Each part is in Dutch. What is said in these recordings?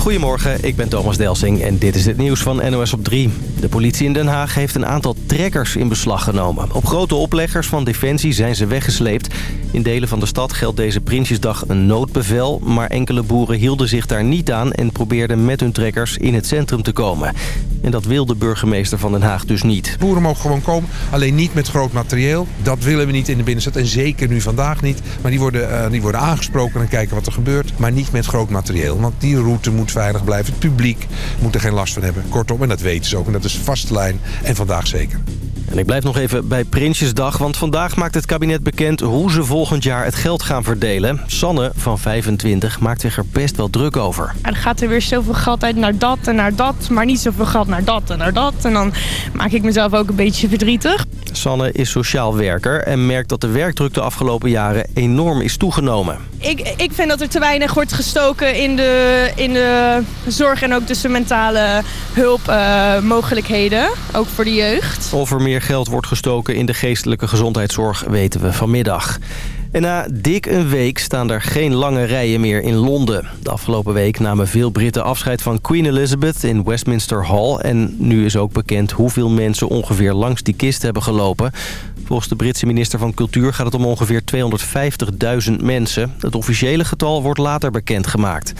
Goedemorgen, ik ben Thomas Delsing en dit is het nieuws van NOS op 3. De politie in Den Haag heeft een aantal trekkers in beslag genomen. Op grote opleggers van Defensie zijn ze weggesleept. In delen van de stad geldt deze Prinsjesdag een noodbevel... maar enkele boeren hielden zich daar niet aan... en probeerden met hun trekkers in het centrum te komen. En dat wil de burgemeester van Den Haag dus niet. Boeren mogen gewoon komen, alleen niet met groot materieel. Dat willen we niet in de binnenstad en zeker nu vandaag niet. Maar die worden, uh, die worden aangesproken en kijken wat er gebeurt. Maar niet met groot materieel, want die route moet veilig blijven. Het publiek moet er geen last van hebben. Kortom, en dat weten ze ook. En dat is vaste lijn en vandaag zeker. En ik blijf nog even bij Prinsjesdag, want vandaag maakt het kabinet bekend hoe ze volgend jaar het geld gaan verdelen. Sanne van 25 maakt zich er best wel druk over. Er gaat er weer zoveel geld uit naar dat en naar dat, maar niet zoveel geld naar dat en naar dat. En dan maak ik mezelf ook een beetje verdrietig. Sanne is sociaal werker en merkt dat de werkdruk de afgelopen jaren enorm is toegenomen. Ik, ik vind dat er te weinig wordt gestoken in de, in de zorg en ook dus de mentale hulpmogelijkheden, uh, ook voor de jeugd. Of er meer geld wordt gestoken in de geestelijke gezondheidszorg weten we vanmiddag. En na dik een week staan er geen lange rijen meer in Londen. De afgelopen week namen veel Britten afscheid van Queen Elizabeth in Westminster Hall. En nu is ook bekend hoeveel mensen ongeveer langs die kist hebben gelopen. Volgens de Britse minister van Cultuur gaat het om ongeveer 250.000 mensen. Het officiële getal wordt later bekendgemaakt.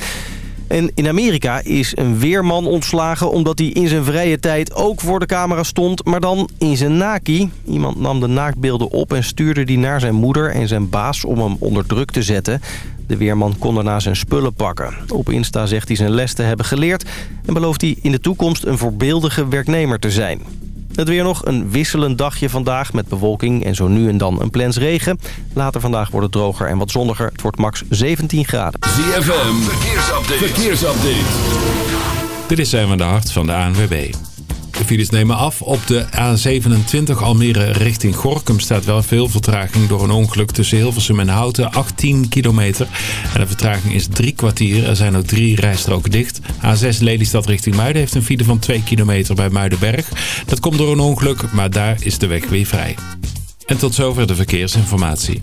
En in Amerika is een weerman ontslagen omdat hij in zijn vrije tijd ook voor de camera stond, maar dan in zijn naki. Iemand nam de naaktbeelden op en stuurde die naar zijn moeder en zijn baas om hem onder druk te zetten. De weerman kon daarna zijn spullen pakken. Op Insta zegt hij zijn les te hebben geleerd en belooft hij in de toekomst een voorbeeldige werknemer te zijn. Het weer nog een wisselend dagje vandaag met bewolking en zo nu en dan een plens regen. Later vandaag wordt het droger en wat zonniger. Het wordt max 17 graden. ZFM, verkeersupdate. verkeersupdate. Dit is zijn van de hart van de ANWB. De files nemen af. Op de A27 Almere richting Gorkum staat wel veel vertraging door een ongeluk tussen Hilversum en Houten. 18 kilometer. En de vertraging is drie kwartier. Er zijn ook drie rijstroken dicht. A6 Lelystad richting Muiden heeft een file van 2 kilometer bij Muidenberg. Dat komt door een ongeluk, maar daar is de weg weer vrij. En tot zover de verkeersinformatie.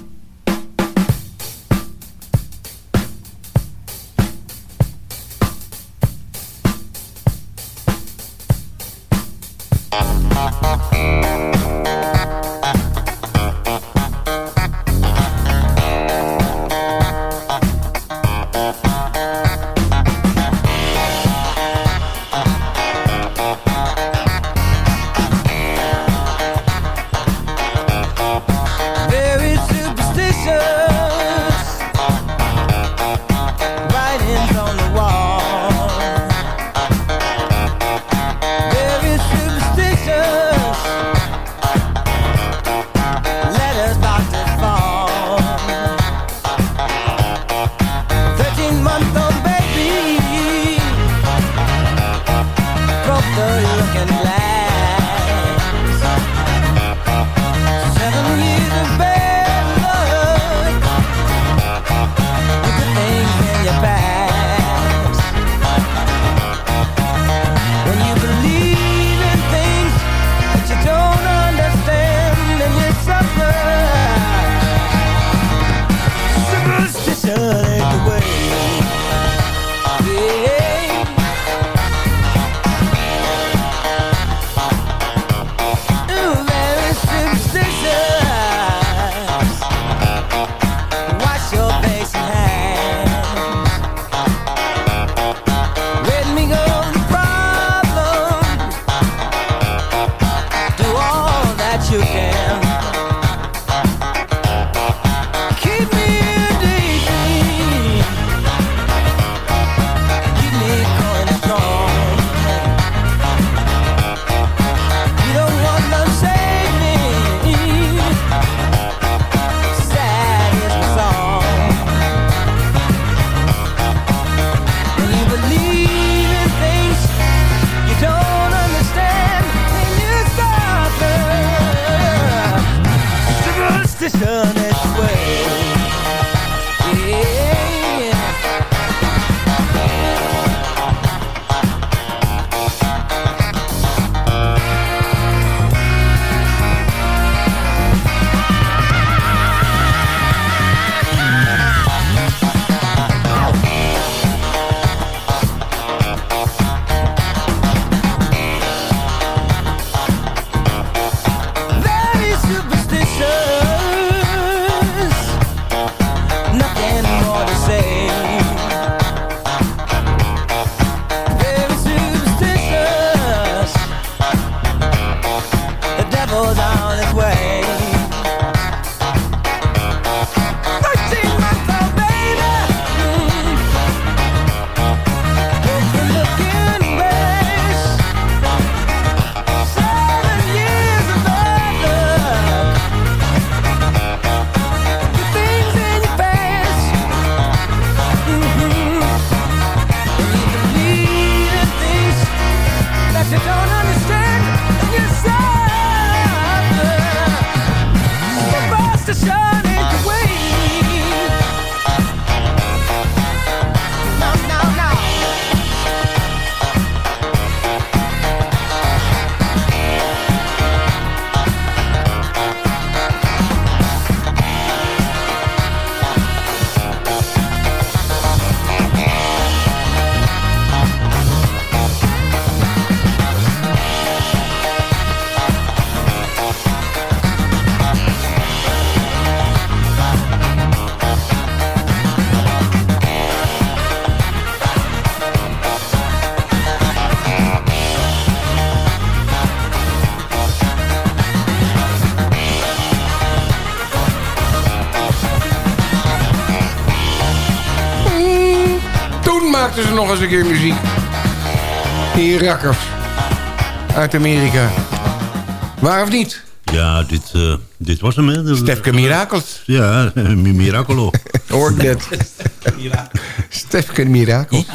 Starten ze nog eens een keer muziek. Die rakkers. Uit Amerika. Waar of niet? Ja, dit, eh, dit was hem, hè. Stefke Mirakels. Ja, Miracolo. Hoor ik net. Stefke Mirakels.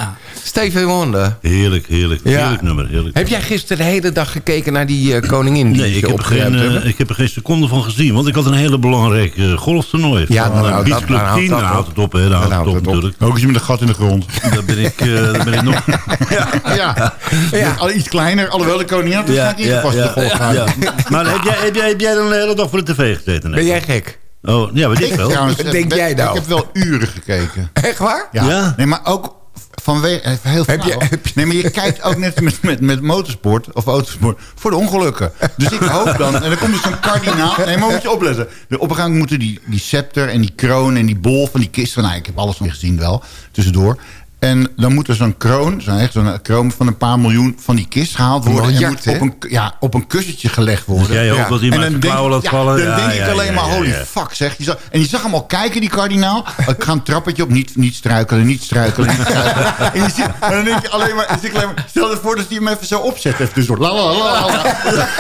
Stevie Wonder. Heerlijk, heerlijk. Ja. Heerlijk nummer, heerlijk. Heb jij gisteren de hele dag gekeken naar die eh, koningin die Nee, ik ze heb, er geen, eh, ik heb er geen seconde van gezien. Want ik had een hele belangrijk eh, golftoernooi. Ja, van, Beach dat- Club dan houdt 10. dat Daar op. houdt het op, hè. Daar houdt het op, natuurlijk. Ook eens met een gat in de grond. Daar ben ik, eh, daar ben ik nog... ja. ja. Al iets kleiner, alhoewel de koningin had ja, waarschijnlijk ingepast. de ja. Maar heb jij, heb, jij, heb jij dan de hele dag voor de tv gezeten? Ben jij gek? Oh, ja, weet ik wel. trouwens, denk jij nou? Ik heb wel uren gekeken. Echt waar? Ja. Ja? Nee, maar ook vanwege... even Heel je- Nee, maar je kijkt ook net met, met, met motorsport of autosport voor de ongelukken. Dus ik hoop dan... En dan komt er zo'n kardinaal... Nee, maar moet je opletten. De, op een gegeven moment moeten die, die scepter en die kroon en die bol van die kist... van, Nou, ik heb alles nog gezien wel, tussendoor. En dan moet er zo'n kroon, zo'n echt zo'n kroon van een paar miljoen van die kist gehaald worden. en miljard, moet hè? op een, ja, op een kussentje gelegd worden. Dus jij hoopt dat hij En maar dan klauwen laat ja, vallen? Dan Ja, denk ja, ik alleen ja, maar, ja, holy ja. fuck zeg. Die zag, en die zag hem al kijken, die kardinaal. Ik ga een trappetje op, niet, niet struikelen, niet struikelen, niet struikelen. en, je ziet, en dan denk je alleen maar, ik alleen maar stel je voor dat hij hem even zo opzet. Even dus door. La, la, la, la.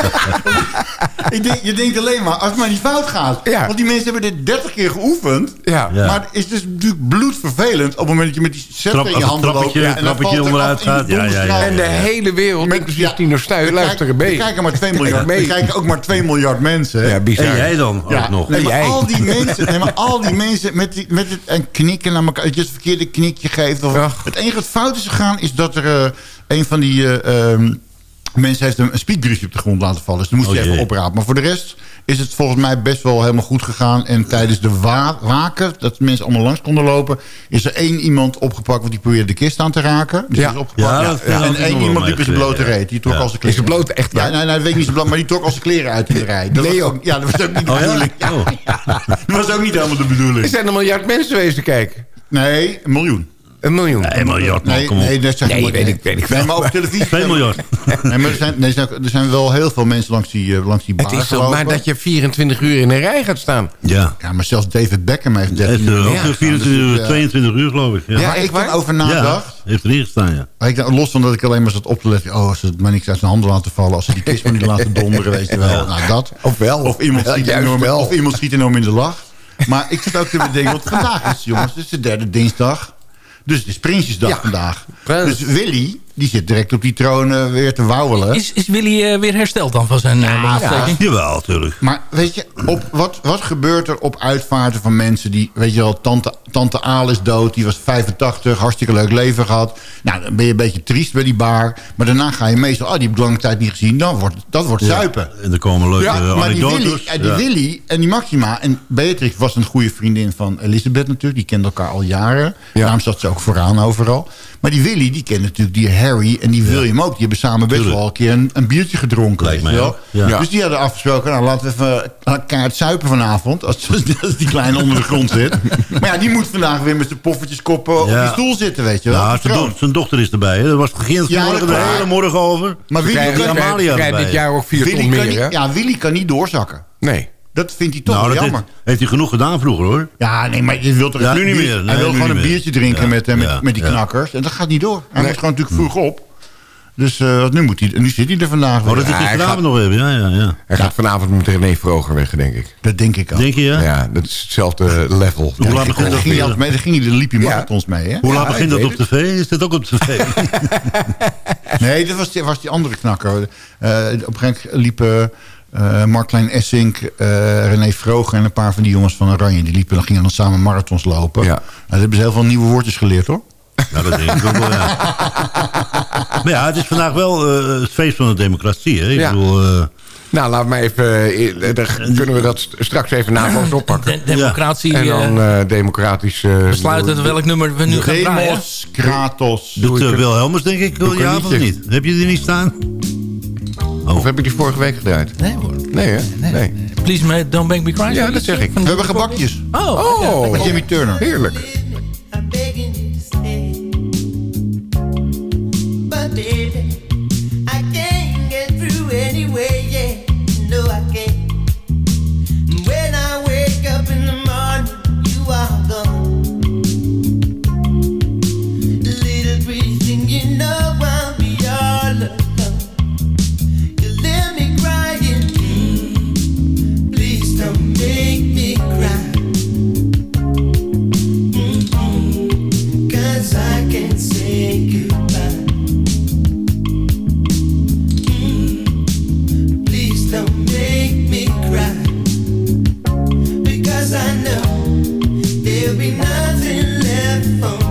ik denk, je denkt alleen maar, als het maar niet fout gaat. Ja. Want die mensen hebben dit 30 keer geoefend. Ja. Ja. Maar het is dus natuurlijk bloedvervelend op het moment dat je met die als je een handen loopt. trappetje- en dan trappetje valt er onderuit af in de gaat. Ja, ja, ja, ja. En de hele wereld, Met- inclusief ja, Tino Stuy, er luisteren kijken- mee. Er kijken maar 2 miljard. Er kijken ook maar 2 miljard mensen. Ja, bizar. En jij dan Ja, ook nog? nee, maar jij. al die mensen, nee, maar al die mensen met, die, met het en knikken naar elkaar, dat je het verkeerde knikje geeft. Of, het enige wat fout is gegaan is dat er eh, een van die eh, ehm, mensen heeft een, speedbriefje op de grond laten vallen. Dus dan moest Oh, hij even oprapen. Maar voor de rest is het volgens mij best wel helemaal goed gegaan. En tijdens de wa waken, dat mensen allemaal langs konden lopen, is er één iemand opgepakt want die probeerde de kist aan te raken. Dus Ja. die is opgepakt. Ja, en één iemand liep in zijn blote reet. Die trok ja. al zijn Is kleren. het bloot echt Ja, nee, nee, dat weet ik niet zo maar die trok al zijn kleren uit in de rij. Dat was Leo. ook- ja, dat was ook niet de Oh bedoeling. Ja, Oh. dat was ook niet helemaal de Er bedoeling. zijn een miljard mensen geweest te kijken. Nee, een miljoen. Een miljoen. Nee, miljard, man, Nee, kom op. nee, dat Nee, weet ik- weet ik nee, wel. maar op televisie. 2 miljard. Nee, maar er zijn, nee, er zijn- wel heel veel mensen langs die, eh, langs die bar Het is toch gelopen. maar dat je 24 uur in een rij gaat staan. Ja. Ja, maar zelfs David Beckham heeft Hij 13 heeft er uur ook gestaan. 24 Dus, uur, eh, 22 uur geloof ik. Ja, Ja, ik waar? over Ja, nadacht... heeft erin gestaan, ja. Ik, dan- los van dat ik alleen maar zat op te letten... oh, als ze het maar niks uit zijn handen laten vallen... als ze die kist maar niet laten donderen, weet je wel. Nou, dat. Of wel. Of iemand, Ja, schiet enorm, wel. of iemand schiet enorm in de lach. Maar ik zit ook te bedenken... want vandaag is, jongens, het is de derde dinsdag... Dus het is Prinsjesdag vandaag. Prins. Dus Willy, die zit direct op die troon eh, weer te wauwelen. Is, is Willy eh, weer hersteld dan van zijn uh, longontsteking? Jawel, natuurlijk. Maar weet je, op, wat, wat gebeurt er op uitvaarten van mensen die... Weet je wel, tante, tante Aal is dood, die was 85, hartstikke leuk leven gehad. Nou, dan ben je een beetje triest bij die bar. Maar daarna ga je meestal, oh, die heb ik lange tijd niet gezien. Dan wordt, dat wordt zuipen. En er komen leuke Ja, eh, maar die Willy, en die Ja. Willy en die Maxima... en Beatrix was een goede vriendin van Elisabeth natuurlijk. Die kenden elkaar al jaren. Daarom zat ze ook vooraan overal. Maar die Willy, die kende natuurlijk die Harry en die William ook. Die hebben samen best Tuurlijk. wel een keer een, een biertje gedronken. Lijkt mij. Ja. Dus die hadden afgesproken, nou laten we even elkaar zuipen vanavond. Als, als die kleine onder de grond zit. Maar ja, die moet vandaag weer met zijn poffertjes koppen op Ja. die stoel zitten, weet je wel. Nou, die zijn, do- zijn dochter is erbij. Hè. Er was begin Ja, vanmorgen dat de hele morgen over. Maar Willy, kan, dit jaar ook 4 Willy ton meer, niet, ja, Willy kan niet doorzakken. Nee. Dat vindt hij toch Nou, jammer. heeft, heeft hij genoeg gedaan vroeger, hoor. Ja, nee, maar je wilt er Ja, nu niet meer. Nee, hij wil gewoon een biertje drinken Ja, met, eh, met, met die ja. knakkers. En dat gaat niet door. Hij Nee. moet gewoon natuurlijk vroeg op. Dus eh, wat nu, moet hij, nu zit hij er vandaag Oh, weer. dat is Ja, hij gisteravond gaat- nog even. Ja, ja, ja. Hij gaat vanavond met René Vroger weg, denk ik. Dat denk ik ook. Denk je, ja? Ja, dat is hetzelfde level. Hoe laat begint dat ging hij daar ging hij, liep hij Ja. marathons mee, hè? Hoe laat Ja, begint dat op tv? Is dat ook op tv? Nee, dat was die, was die andere knakker. Eh, op een gegeven moment eh Mark-Klein Essink, eh, René Vroger... en een paar van die jongens van Oranje. Die liepen, dan gingen dan samen marathons lopen. Ja. Nou, daar hebben ze heel veel nieuwe woordjes geleerd, hoor. Ja, dat denk ik ook wel, ja. Maar ja, het is vandaag wel eh, het feest van de democratie, hè? Ik Ja. bedoel... eh, Nou, laat me even... Dan kunnen we dat st- straks even naast oppakken. De, democratie En dan eh, eh, democratisch... eh, besluiten welk nummer we nu gaan draaien. Demos, Kratos. doet uh, Wilhelmus, denk ik, ja of niet? Heb je die niet staan? Of heb ik die vorige week gedraaid? Nee hoor. Nee, hè? Nee. Please me, don't make me cry. Ja, dat zeg ik. We hebben gebakjes. Oh, Oh, Met Jimmy Turner. heerlijk. I'm begging you to stay. But baby, I can't get through anyway, There'll be nothing left for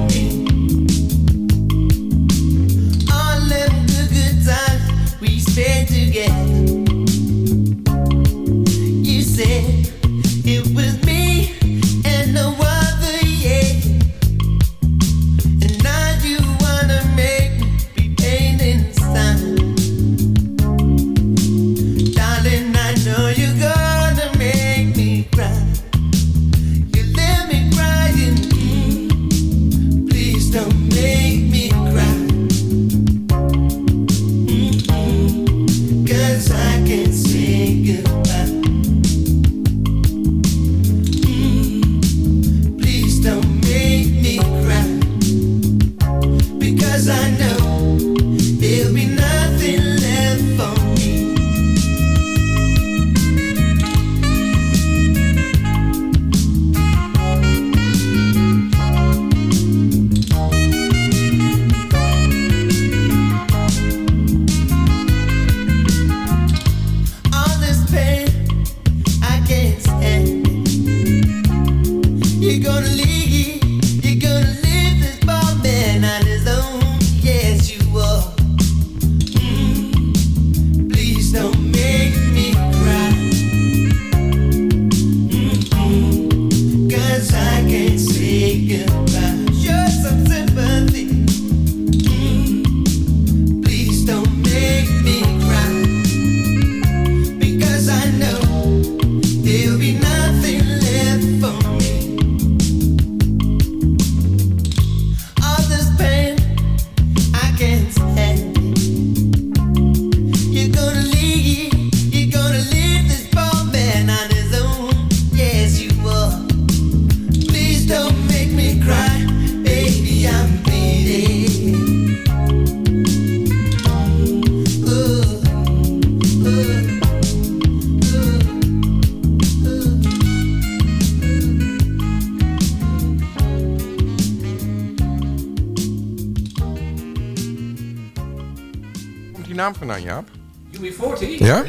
Vandaan, Jaap? UB40? Ja?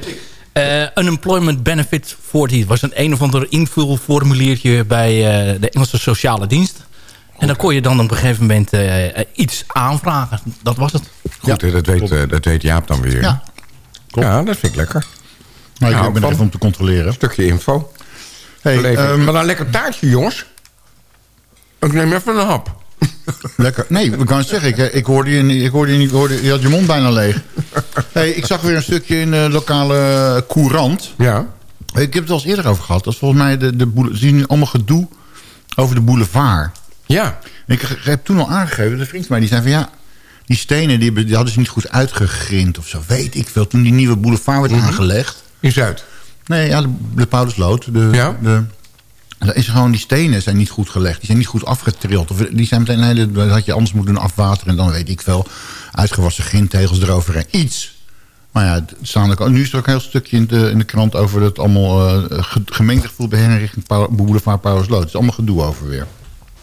Eh, unemployment Benefit 40. Het was een een of ander invulformuliertje bij eh, de Engelse sociale dienst. En dan kon je dan op een gegeven moment eh, iets aanvragen. Dat was het. Goed, dat, weet, dat weet Jaap dan weer. Ja. Ja, dat vind ik lekker. Nou, ik Nou, ben er van- even om te controleren. Een stukje info. Hey, ehm, maar dan lekker taartje, jongens. Ik neem even een hap. Lekker. Nee, we kan het zeggen. Ik, ik hoorde je niet. Ik hoorde je niet. ik Hoorde, je had je mond bijna leeg. Hey, ik zag weer een stukje in de lokale courant. Ja. Ik heb het al eens eerder over gehad. Dat is volgens mij de, de boule- Zie je nu allemaal gedoe over de boulevard. Ja. Ik heb toen al aangegeven, de vriend van mij, die zei van ja, die stenen die, die hadden ze niet goed uitgegrind of zo, weet ik veel. Toen die nieuwe boulevard werd aangelegd. In Zuid? Nee, ja, de, de Paulusloot. De, Ja? de, is gewoon, die stenen zijn niet goed gelegd. Die zijn niet goed afgetrild. Of, die zijn meteen, nee, dat had je anders moeten doen afwateren. En dan weet ik veel, uitgewassen grindtegels eroverheen. Iets. Maar ja, het staan ook, nu is er ook een heel stukje in de, in de krant over dat allemaal uh, gemengd gevoel behennen richting Pau- Boulevard Paulusloot. Het is allemaal gedoe over weer.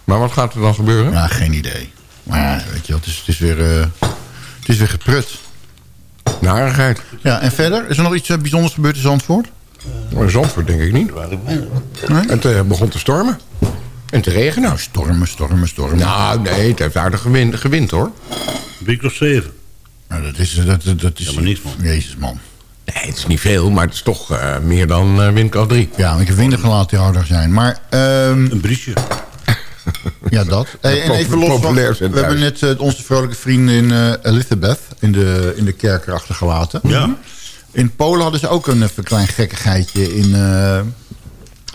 Maar wat gaat er dan gebeuren? Ja, geen idee. Maar ja, weet je wel, het is, het is weer, eh, het is weer geprut. Narigheid. Ja, en verder? Is er nog iets eh, bijzonders gebeurd in Zandvoort? Maar Zandvoort denk ik niet. Het eh, begon te stormen. En te regenen. Nou, stormen, stormen, stormen. Nou, nee, het heeft aardig gewind, gewind hoor. Week of zeven. Nou, dat is... Dat, dat, dat is Ja, maar niks, man. Jezus, man. Nee, het is niet veel, maar het is toch eh, meer dan eh windkracht 3. Ja, ik heb windig gelaten die ouder zijn. Maar, ehm, Een briesje. ja, dat. Hey, en even los van... We hebben net eh, onze vrolijke vrienden in eh, Elizabeth in de, in de kerker achtergelaten. Ja. In Polen hadden ze ook een even klein gekkigheidje in, eh,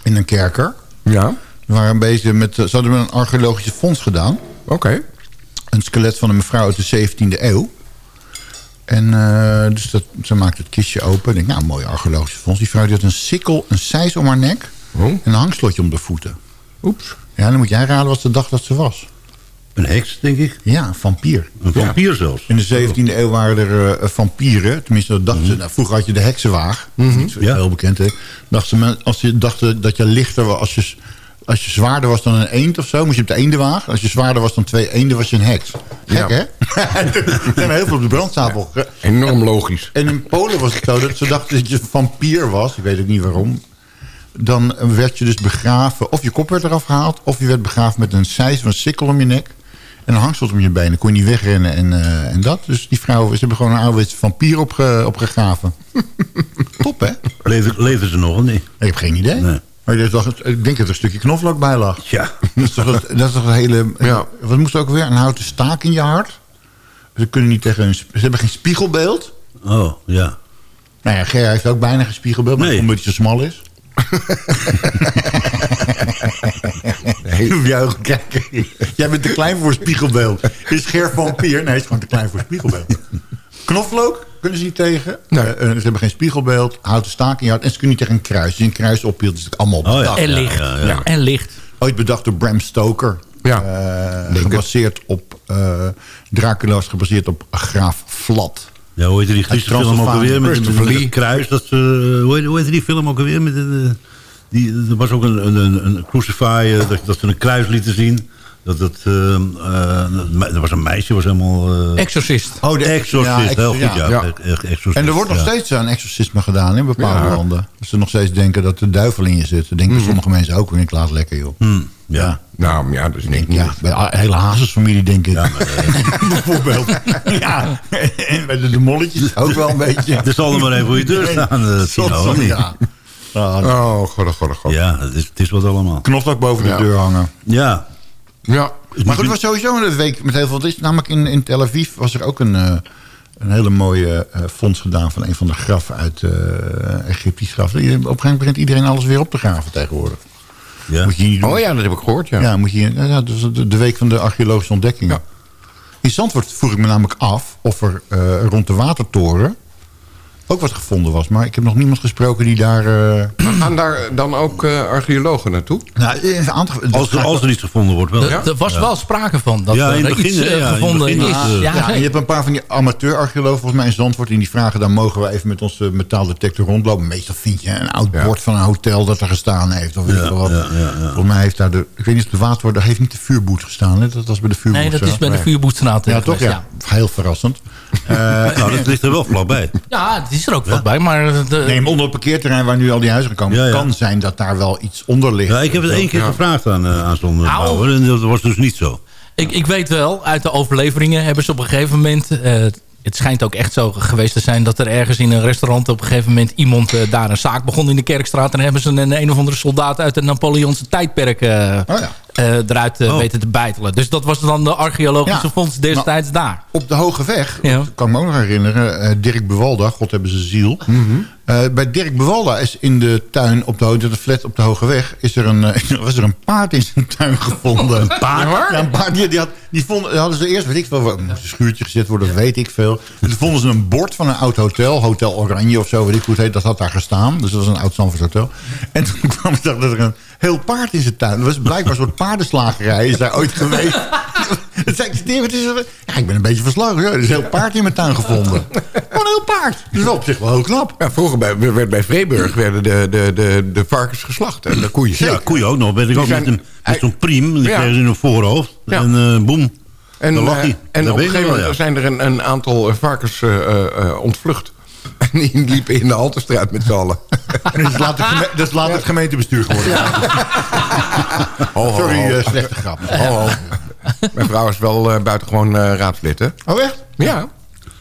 in een kerker. Ja, We waren bezig met... eh, Ze hadden een archeologische fonds gedaan. oké. een skelet van een mevrouw uit de 17e eeuw. En eh, dus dat, ze maakt het kistje open. Ik denk, nou, een mooi archeologisch fonds. Die vrouw die had een sikkel, een seis om haar nek... Oh. en een hangslotje om de voeten. Oeps. Ja, dan moet jij raden wat ze dacht dat ze was. Een heks, denk ik. Ja, een vampier. Een vampier zelfs. In de 17e eeuw waren er eh, vampieren. Tenminste, dat dachten ze. Nou, vroeger had je de heksenwaag. Niet zo Ja. heel bekend, hè. Dachten ze, als je dachten dat je lichter was... Als je, als je zwaarder was dan een eend of zo, moest je op de eendenwaag. Als je zwaarder was dan twee eenden, was je een heks. Gek, Ja. hè? Er zijn heel veel op de brandstapel. Enorm logisch. En in Polen was het zo dat ze dachten dat je een vampier was. Ik weet ook niet waarom. Dan werd je dus begraven. Of je kop werd eraf gehaald. Of je werd begraven met een seis of een sikkel om je nek. En een hangsel om je benen. kon je niet wegrennen en, eh, en dat. Dus die vrouwen, ze hebben gewoon een ouderwetse vampier opge, opgegraven. Top, hè? Leven, leven ze nog of niet? Ik heb geen idee. Nee. Maar is toch, ik denk dat er een stukje knoflook bij lag. Ja. Dat is toch, het- dat is toch een hele... Wat moest er ook weer? Een houten staak in je hart? Ze kunnen niet tegen hun... Ze hebben geen spiegelbeeld. Oh, ja. Nou ja, Ger heeft ook bijna geen spiegelbeeld. Maar omdat hij zo smal is. Nee, kijken. Jij bent te klein voor een spiegelbeeld. Is Ger vampier? Nee, hij is gewoon te klein voor een spiegelbeeld. Knoflook kunnen ze niet tegen. Eh, eh, ze hebben geen spiegelbeeld. Houten staak in je hart. En ze kunnen niet tegen een kruis. Als je een kruis ophield, is het allemaal Oh, bedacht. En licht. Ja, En licht. Ooit bedacht door Bram Stoker. Ja, Eh, gebaseerd op... eh Dracula is gebaseerd op Graaf Vlad. Ja, hoe heette die Griekse film ook alweer? Met, het kruis. Dat, ze, hoe, heette, die film ook alweer? Met, een, eh, die, er was ook een, een, een, een crucify, eh, dat, dat ze een kruis lieten zien. Dat, dat, eh, eh, er was een meisje, was helemaal... Exorcist. Oh, de Exorcist, heel goed, ja. En er wordt nog steeds aan exorcisme gedaan in bepaalde Ja. landen. Dat ze nog steeds denken dat de duivel in je zit. Dat denken sommige mensen ook. En ik laat lekker, joh. Hmm, ja. Nou, ja, dus denk Ja, bij de hele Hazesfamilie denk ik. Bijvoorbeeld. ja, en bij de, de molletjes ook wel een beetje. Het zal er maar even voor je deur staan, niet? Ja. Oh, god, oh, god, god. Ja, het is, het is wat allemaal. Knoflook boven de Ja. deur hangen. Ja, Ja, Maar goed, het was sowieso een week met heel veel... Het is namelijk in, in Tel Aviv was er ook een, eh, een hele mooie eh, fonds gedaan... van een van de graffen uit eh Egyptisch graf. Op een gegeven moment begint iedereen alles weer op te graven tegenwoordig. ja. Moet je niet doen. Oh ja, dat heb ik gehoord, ja. Ja, moet je, ja, ja, dus de, de week van de archeologische ontdekkingen. In Zandvoort vroeg ik me namelijk af of er eh, rond de watertoren ook wat gevonden was. Maar ik heb nog niemand gesproken die daar... eh, Gaan daar dan ook eh, archeologen naartoe? nou, een aantal, Als, er, als er iets gevonden wordt, wel. Er, er was wel sprake van dat Ja, in er begin, iets eh, ja, in het gevonden begin, is. ja. Ja, Ja, je hebt een paar van die amateur-archeologen volgens mij in Zandvoort... en die vragen dan mogen we even met onze metaaldetector rondlopen. Meestal vind je een oud Ja. bord van een hotel dat er gestaan heeft. Of weet ik Ja, veel wat. ja, ja, ja. Volgens mij heeft daar de... Ik weet niet of de watertoren... Daar heeft niet de vuurboet gestaan. Hè? Dat was bij de vuurboet. Nee, dat zo. is bij de Vuurboetstraat. Ja, eh, toch? Ja. Heel verrassend. Eh, Nou, dat ligt er wel vlakbij. Ja, het is er ook wat bij, maar... De, Nee, maar onder het parkeerterrein waar nu al die huizen komen... Ja, ja. kan zijn dat daar wel iets onder ligt. Ja, ik heb het één keer gevraagd aan, eh, aan zo'n Nou. bouwer en dat was dus niet zo. Ik, ik weet wel, uit de overleveringen hebben ze op een gegeven moment... eh, het schijnt ook echt zo geweest te zijn... dat er ergens in een restaurant op een gegeven moment... iemand daar een zaak begon in de Kerkstraat... en hebben ze een, een of andere soldaat uit het Napoleonse tijdperk... eh, Oh ja. Eh, eruit eh, Oh. weten te bijtelen. Dus dat was dan de archeologische Ja. fonds destijds daar. Op de Hoge Weg, Ja. kan ik me ook nog herinneren... eh, Dirk Bewalda, God hebben ze ziel... Mhm. Eh, bij Dirk Bewalda is in de tuin op de, ho- de flat op de Hoge Weg... Is er een, was er een paard in zijn tuin gevonden. Een paard? Ja, een paard. Die, die, had, die, vonden, die hadden ze eerst, weet ik veel... moest een schuurtje gezet worden, weet ik veel. En toen vonden ze een bord van een oud hotel. Hotel Oranje of zo, weet ik hoe het heet. Dat had daar gestaan. Dus dat was een oud Zandvoort hotel. En toen kwam ik dat er een heel paard in zijn tuin... Dat was blijkbaar een soort paardenslagerij. Is daar ooit geweest. Het zei ik, nee, wat is er? Ja, ik ben een beetje verslagen. Er is een heel paard in mijn tuin gevonden. Gewoon een heel paard. Dus op zich wel heel knap. Ja, vroeger bij, werd bij Vreeburg werden de, de, de, de varkens geslacht en de koeien Ja, koeien ook nog. Ben ik ook zijn- met, een, met zo'n priem. Die Ja. in hun voorhoofd. Ja. En eh boem. En, eh, en op een gegeven moment zijn er een, een aantal varkens eh, ontvlucht. En die liepen in de Haltestraat met z'n allen. Dat is geme- dat is later het gemeentebestuur geworden. Ho, ho, Sorry, eh, slechte grap. Ho, ho. Mijn vrouw is wel eh, buitengewoon eh raadslid, hè? Oh, echt? Ja.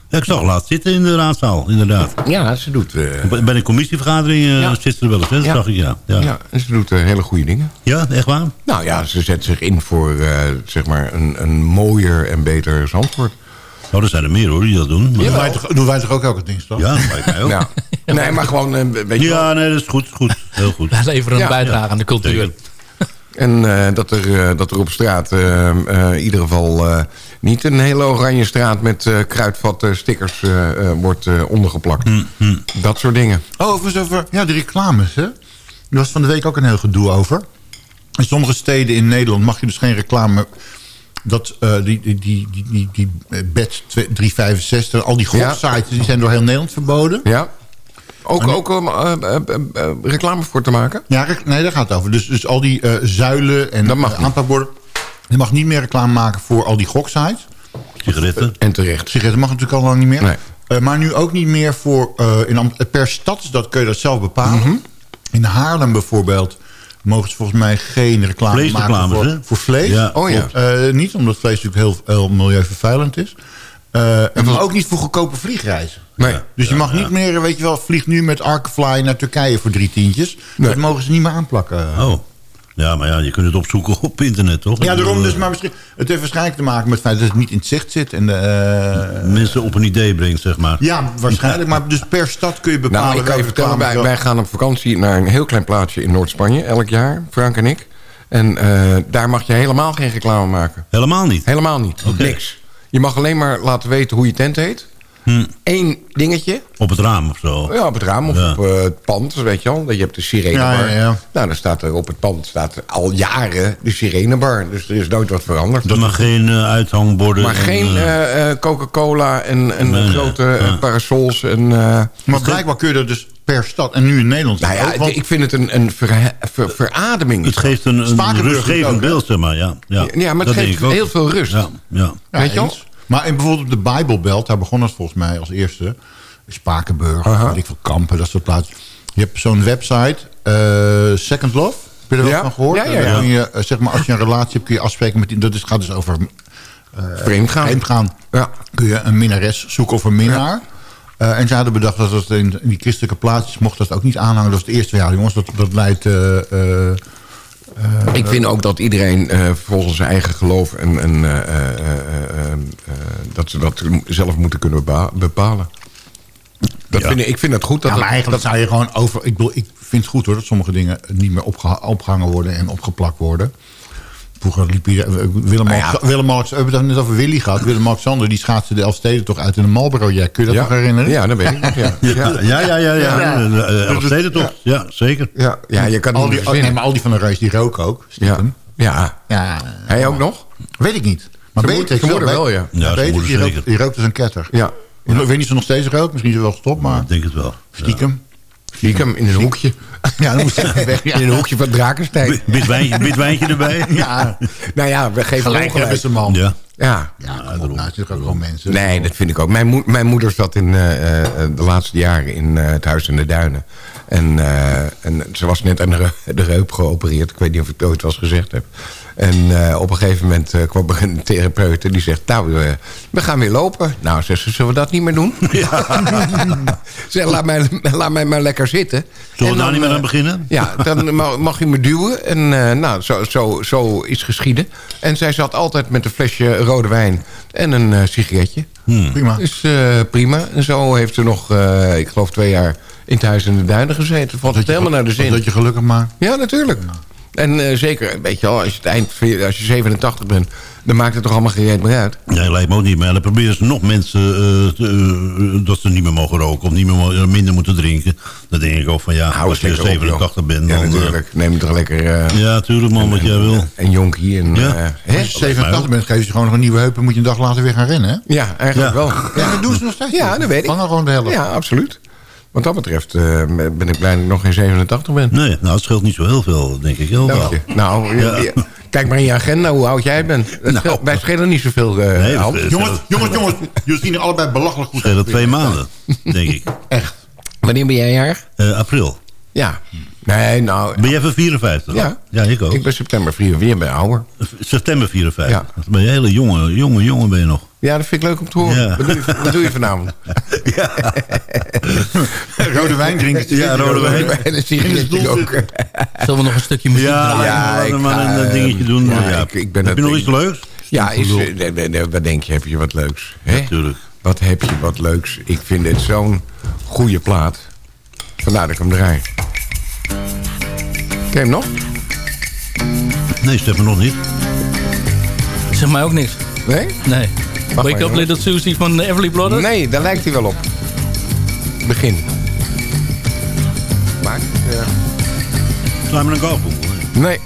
Ja, ik zag laatst zitten in de raadzaal, inderdaad. Ja, ze doet... eh, Bij een commissievergadering eh, Ja. zit ze er wel eens, hè? Dat Ja. zag ik, ja. Ja, ja. en ze doet hele goede dingen. Ja, echt waar? Nou ja, ze zet zich in voor eh, zeg maar een, een mooier en beter Zandvoort. Oh, er zijn er meer hoor, die dat doen. Maar- Doen wij, toch, doen wij toch ook elke dinsdag? Ja, dat lijkt mij ook. Ja. Nee, maar gewoon, eh, weet je wel. Ja, nee, dat is goed, goed. Heel goed. Wij leveren een Ja, bijdrage aan de cultuur. Zeker. En eh, dat, er, eh, dat er op straat eh, eh, in ieder geval eh, niet een hele oranje straat met eh kruidvatten, stickers eh, eh, wordt eh, ondergeplakt. Dat soort dingen. Oh, overigens over ja, die reclames, hè? Er was van de week ook een heel gedoe over. In sommige steden in Nederland mag je dus geen reclame... Dat eh, die, die, die, die, die, die bed 365, al die golfsites, die zijn door heel Nederland verboden. Ja. Ook, ook om eh, eh, reclame voor te maken? Ja, nee, daar gaat het over. Dus, dus al die eh, zuilen en Dat mag niet. aanpakborden... Je mag niet meer reclame maken voor al die goksites. Sigaretten. En terecht. Sigaretten mag natuurlijk al lang niet meer. Nee. Eh, maar nu ook niet meer voor... eh, in, per stad, dat kun je dat zelf bepalen. Mhm. In Haarlem bijvoorbeeld mogen ze volgens mij geen reclame maken voor, hè? voor vlees. Ja, oh, klopt. Eh, niet omdat vlees natuurlijk heel, heel milieuvervuilend is. Eh, en maar ook niet voor goedkope vliegreizen. Nee. Dus je mag niet meer, weet je wel, vlieg nu met Arkfly naar Turkije voor drie tientjes. Nee. Dat mogen ze niet meer aanplakken. Oh. Ja, maar ja, je kunt het opzoeken op internet, toch? Ja, daarom dus, maar misschien, het heeft waarschijnlijk te maken met het feit dat het niet in het zicht zit. En, eh, Mensen op een idee brengt, zeg maar. ja, waarschijnlijk, maar dus per stad kun je bepalen... Nou, ik kan je vertellen, wij, gaan op vakantie naar een heel klein plaatsje in Noord-Spanje elk jaar, Frank en ik. En eh, daar mag je helemaal geen reclame maken. Helemaal niet? Helemaal niet. Niks. Je mag alleen maar laten weten hoe je tent heet. Eén dingetje. Op het raam of zo? Ja, op het raam of Ja. op eh, het pand, weet je wel. Dat Je hebt de sirenebar. Ja, ja, ja. Nou, dan staat er op het pand staat er al jaren de sirenebar. Dus er is nooit wat veranderd. Er mag geen eh, uithangborden. Maar en, geen eh, Coca-Cola en, en Nee, nee. grote parasols. En, eh, Maar blijkbaar kun je dat dus per stad. En nu in Nederland. nou ja, ook, want- ik vind het een, een ver- ver- verademing. het geeft een, rustgevend beeld, zeg maar. Ja, ja. Ja, maar het Dat geeft heel veel rust. Ja, ja. Ja, Weet je wel? Maar in bijvoorbeeld de Bijbelbelt, daar begon het volgens mij als eerste. Spakenburg, Aha. weet ik veel, Kampen, dat soort plaatsen. Je hebt zo'n website, eh, Second Love. Heb je er wel Ja. van gehoord? Ja, ja, kun je, eh, zeg maar, als je een relatie hebt, kun je afspreken met die. Dat is, gaat dus over eh Vreemdgaan. vreemdgaan. Ja. Kun je een minnares zoeken of een minnaar. Eh, en ze hadden bedacht dat het in, in die christelijke plaatsjes mocht dat ook niet aanhangen. Dat was het eerste jaar, jongens. Dat, dat leidt... eh, eh, Ik vind ook dat iedereen eh, volgens zijn eigen geloof... En, en, eh, eh, dat ze dat zelf moeten kunnen bepa- bepalen. Dat Ja. vind ik, ik vind het goed. Dat ja, maar eigenlijk zou je gewoon over... Ik, bedoel, ik vind het goed hoor, dat sommige dingen niet meer opgeha- opgehangen worden en opgeplakt worden. Vroeger liep hier... eh, Willem Nou ja. Willem Alex, we hebben het net over Willy gehad. Willem Alexander, die schaatste de Elfsteden toch uit in een Marlboro jack. Kun je dat ja, nog herinneren? Ja, dat weet ik nog, ja. Ja, ja, ja. ja, ja. Ja. Zeker. Ja, ja, je kan Al die, nee, maar al die van de reus, die roken ook. Ja, stiekem. ja. Ja. Hij ook nog? Weet ik niet. Maar beter moeder- moeder wel, ja. Ja, zijn beter, die, rookt, zeker. die rookt als een ketter. Ja. Ik weet niet of ze nog steeds rookt. Misschien is ze wel gestopt, maar Ik denk het wel. stiekem. Stiekem in een hoekje. Ja, dan weg. Ja. In een hoekje van Drakenstein. Wit wijntje, wit wijntje erbij. Ja, Nou ja, we geven gelijk hebben ze man. Ja. Ja. Ja, kom op, nou, het zijn ook gewoon mensen. Nee, dat vind ik ook. Mijn, mijn moeder zat in eh, eh, de laatste jaren in eh, het Huis in de Duinen. En, eh, en ze was net aan de, de heup geopereerd. Ik weet niet of ik het ooit wel eens gezegd heb. En eh, op een gegeven moment eh, kwam er een therapeut en die zegt... nou, eh, we gaan weer lopen. Nou, zegt ze, zullen we dat niet meer doen? zeg, laat mij, laat mij maar lekker zitten. Zullen we daar niet meer aan beginnen? Ja, dan ma- mag u me duwen. En eh, nou, zo, zo, zo is geschieden. En zij zat altijd met een flesje rode wijn en een eh, sigaretje. Prima. Dus eh, prima. En zo heeft ze nog, eh, ik geloof twee jaar in het huis in de duinen gezeten. Vond het helemaal naar de zin. Dat je gelukkig maakt. Ja, natuurlijk. En eh, zeker, weet je wel, als je het eind, als je 87 bent, dan maakt het toch allemaal geen reet meer uit. Nee, lijkt me ook niet. Maar dan proberen ze nog mensen eh, te- eh, dat ze niet meer mogen roken of niet meer, minder moeten drinken. Dan denk ik ook van ja, als je eens lekker op, 87 bent. Ja, dan, eh, natuurlijk. Neem het toch lekker... eh, ja, tuurlijk man, wat jij wil. En jonkie en... Ja. eh, hè? Als je 87 bent, geef je gewoon nog een nieuwe heup... en moet je een dag later weer gaan rennen, hè? Ja, eigenlijk Ja. wel. Ja, dat doen ze nog steeds. Ja, dat weet ik. Van dan gewoon de helft. Ja, absoluut. Wat dat betreft eh, ben ik blij dat ik nog geen 87 ben. Nee, nou het scheelt niet zo heel veel, denk ik. Heel Dank wel. je. Nou, Ja. kijk maar in je agenda hoe oud jij bent. Het Nou. scheelt- wij schelen niet zoveel eh Nee, het- Jongens, jongens, jongens. Jullie zien er allebei belachelijk goed Schelen uit. twee maanden, denk ik. Echt. Wanneer ben jij jarig? Eh, april. Ja. Nee, nou... Ben jij van 54? Ja. Ja, ik ook. Ik ben september 4, weer bij ouder. September 54. Ja. Dan ben je een hele jonge, jonge jongen ben je nog. Ja, dat vind ik leuk om te horen. Ja. Wat, doe je, wat doe je vanavond? Rode wijn drinken. Ja, rode wijn. En een sigaretje ook. Zullen we nog een stukje muziek Ja, draaien? Ja, ik maar ga, een eh, dingetje doen. ja, Ja, ik- ik ben Heb je nog iets leuks? Ja, is, eh, nee, nee, nee, wat denk je? Heb je wat leuks? Hè? Natuurlijk. Wat heb je wat leuks? Ik vind dit zo'n goede plaat. Vandaar dat ik hem draai. Ken je hem nog? Nee, Stefan nog niet. Zeg mij ook niks. Nee? Nee. Maar, Wake Up jongens. Little Susie van Everly Brothers? Nee, daar lijkt hij wel op. Begin. Maar, eh, Simon Garfunkel. nee.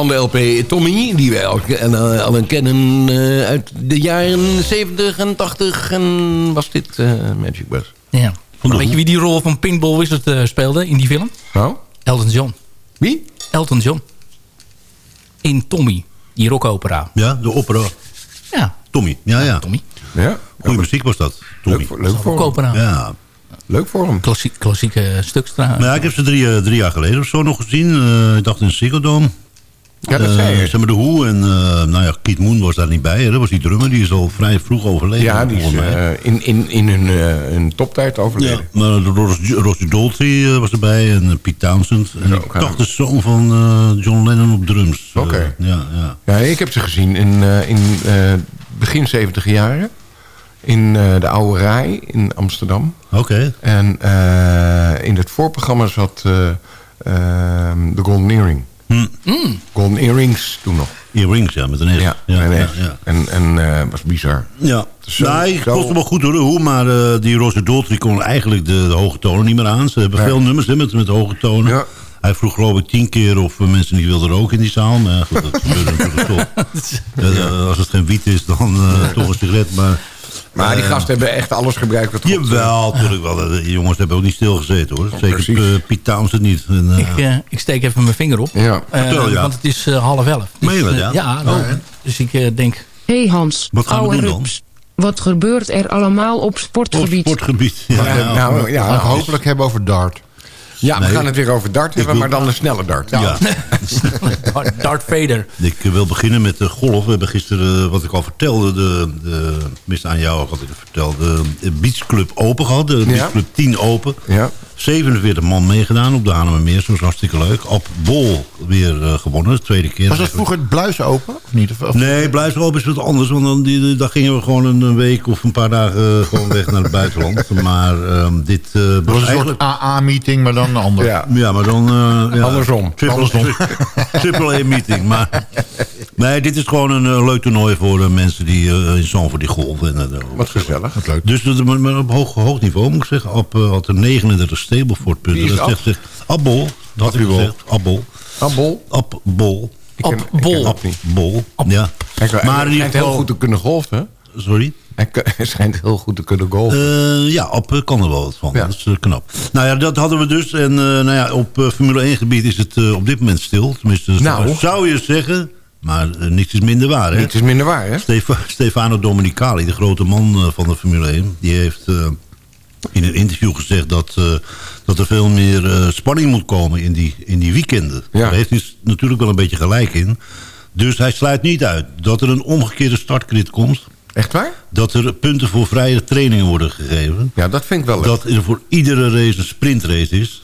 Van de LP Tommy, die wij al, en, eh, allen kennen eh, uit de jaren 70 en 80. En was dit eh, Magic Bus. Ja. Maar weet je wie die rol van Pinball Wizard eh, speelde in die film? Nou? Elton John. Wie? Elton John. In Tommy, die rockopera. Ja, de opera. Ja. Tommy. Ja, ja. Tommy. Ja. Goeie muziek was dat. Tommy. Leuk, voor- leuk voor hem. Rockopera. Ja. Leuk voor hem. Klassiek, klassieke stuks trouwens. Maar ja, ik heb ze drie, drie jaar geleden of zo nog gezien. Eh, ik dacht in Ziggo Dome. Ja, dat Eh, zei je. Zeg maar de Hoe en uh, nou ja, Keith Moon was daar niet bij. Hè? Dat was die drummer, die is al vrij vroeg overleden. Ja, die is eh, in, in, in hun, eh, hun toptijd overleden. Ja, maar Rosie Daltrey eh, was erbij en eh, Pete Townsend. En ik dacht de zoon van eh, John Lennon op drums. Oké. Eh, ja, ja. Ja, ik heb ze gezien in, eh, in eh, begin 70 jaren. In eh, de Oude Rij in Amsterdam. Oké. En eh, in het voorprogramma zat eh, ehm, de Golden Earring. Hm. Golden Earrings toen nog. Earrings, ja, met een S. Ja, ja, een ja, S. ja. En, en eh, was bizar. Ja, Zo- nee, ik zo- kostte wel goed hoor, hoe, maar eh, die Rosie Daltrey kon eigenlijk de, de hoge tonen niet meer aan. Ze hebben Nee. veel nummers hè, met, met hoge tonen. Ja. Hij vroeg geloof ik tien keer of eh, mensen niet wilden roken in die zaal. Maar goed, dat gebeurde natuurlijk toch. Als het geen wiet is, dan toch een sigaret. Maar, Maar die eh, gasten hebben echt alles gebruikt. Wat Jawel, natuurlijk wel. Die jongens hebben ook niet stilgezeten hoor. Zeker precies. uh, Piet Townsend niet. En, eh, Ik, eh, ik steek even mijn vinger op. Ja. Eh, Vertel, ja. Want het is eh, half elf. Meen je Dus, eh, ja? ja, nou, dus ik eh, denk... hey Hans, Wat gaan we ouwe doen dan? Wat gebeurt er allemaal op op sportgebied? sportgebied. Ja, nou, ja, We gaan het hopelijk hebben over dart. Ja we gaan het weer over dart hebben, wil- maar dan een snelle dart. Ja. Darth Vader. Ik eh, wil beginnen met de golf. We hebben gisteren, eh, wat ik al vertelde, de, de, tenminste aan jou had ik het verteld, de, de Beach Club Open gehad. De Beach Club 10 Open. Ja. 47 man meegedaan op de Hanemermeer. Dat was hartstikke leuk. Op Bol weer eh, gewonnen, de tweede keer. Was dat vroeger het Bluis open? Of niet? Of, of- Nee, Bluis Open is wat anders. Want dan, die, die- daar gingen we gewoon een, week of een paar dagen eh, gewoon weg naar het buitenland. Maar ehm, dit eh, Het was was een soort. AA-meeting, maar dan anders. Ja. Ja, maar dan... eh, ja, Andersom. Triple, triple A meeting. Maar nee, dit is gewoon een leuk toernooi voor mensen die in Zandvoort die golven. En, Wat gezellig. Wat leuk. dus dat- maar maar op hoog, hoog niveau moet ik zeggen. Op had er 39 Stableford punten. Wie is Dat zegt Abbol. Dat had ik gezegd. Abbol. Abbol. Abbol. Ik ken- ik ken Bol. Ab niet. Bol. Ja. Hij, hij, Maar ieder schijnt heel goed te kunnen golfen. Sorry? Hij, hij schijnt heel goed te kunnen golfen. Eh, ja, op eh, kan er wel wat van. Ja. Dat is eh, knap. Nou ja, dat hadden we dus. En eh, nou ja, op eh, Formule 1 gebied is het eh, op dit moment stil. Tenminste, Nou. zou je zeggen. Maar niks is minder waar, hè? Niets is minder waar, hè? Stefa- Stefano Domenicali, de grote man van de Formule 1... die heeft eh, in een interview gezegd dat, eh, dat er veel meer eh, spanning moet komen in die, in die weekenden. Ja. Daar heeft hij natuurlijk wel een beetje gelijk in. Dus hij sluit niet uit dat er een omgekeerde startgrid komt... Echt waar? dat er punten voor vrije trainingen worden gegeven... Ja, dat vind ik wel leuk. dat er voor iedere race een sprintrace is...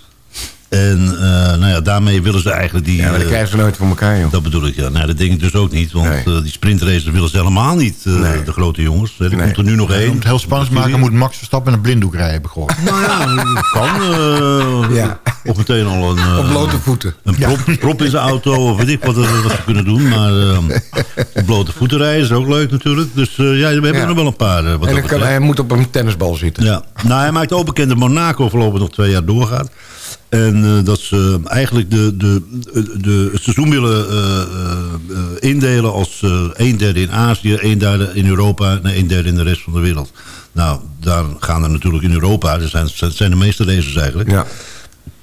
En eh, nou ja, daarmee willen ze eigenlijk die... Ja, maar dat eh, krijgen ze nooit voor elkaar, joh. Dat bedoel ik, ja. Nou, dat denk ik dus ook niet. Want eh, die sprintraces willen ze helemaal niet, eh, de grote jongens. Er Nee. komt er nu nog één. Om het heel spannend te maken moet Max Verstappen een blinddoek rijden, heb ik gehoord. Nou ja, dat kan. eh, Of meteen al een... eh, Op blote voeten. Een prop, prop in zijn auto of weet ik wat, wat ze kunnen doen. Maar eh, op blote voeten rijden is ook leuk natuurlijk. Dus eh, ja, we hebben Ja. er nog wel een paar. wat En kan, hij moet op een tennisbal zitten. Ja, nou, hij maakt ook bekend dat Monaco voorlopig nog twee jaar doorgaat. En eh, dat ze eigenlijk de, de, de, het seizoen willen eh, eh, indelen als een derde in Azië, een derde in Europa en een derde in de rest van de wereld. Nou, daar gaan er natuurlijk in Europa, dat zijn, dat zijn de meeste races eigenlijk. Ja.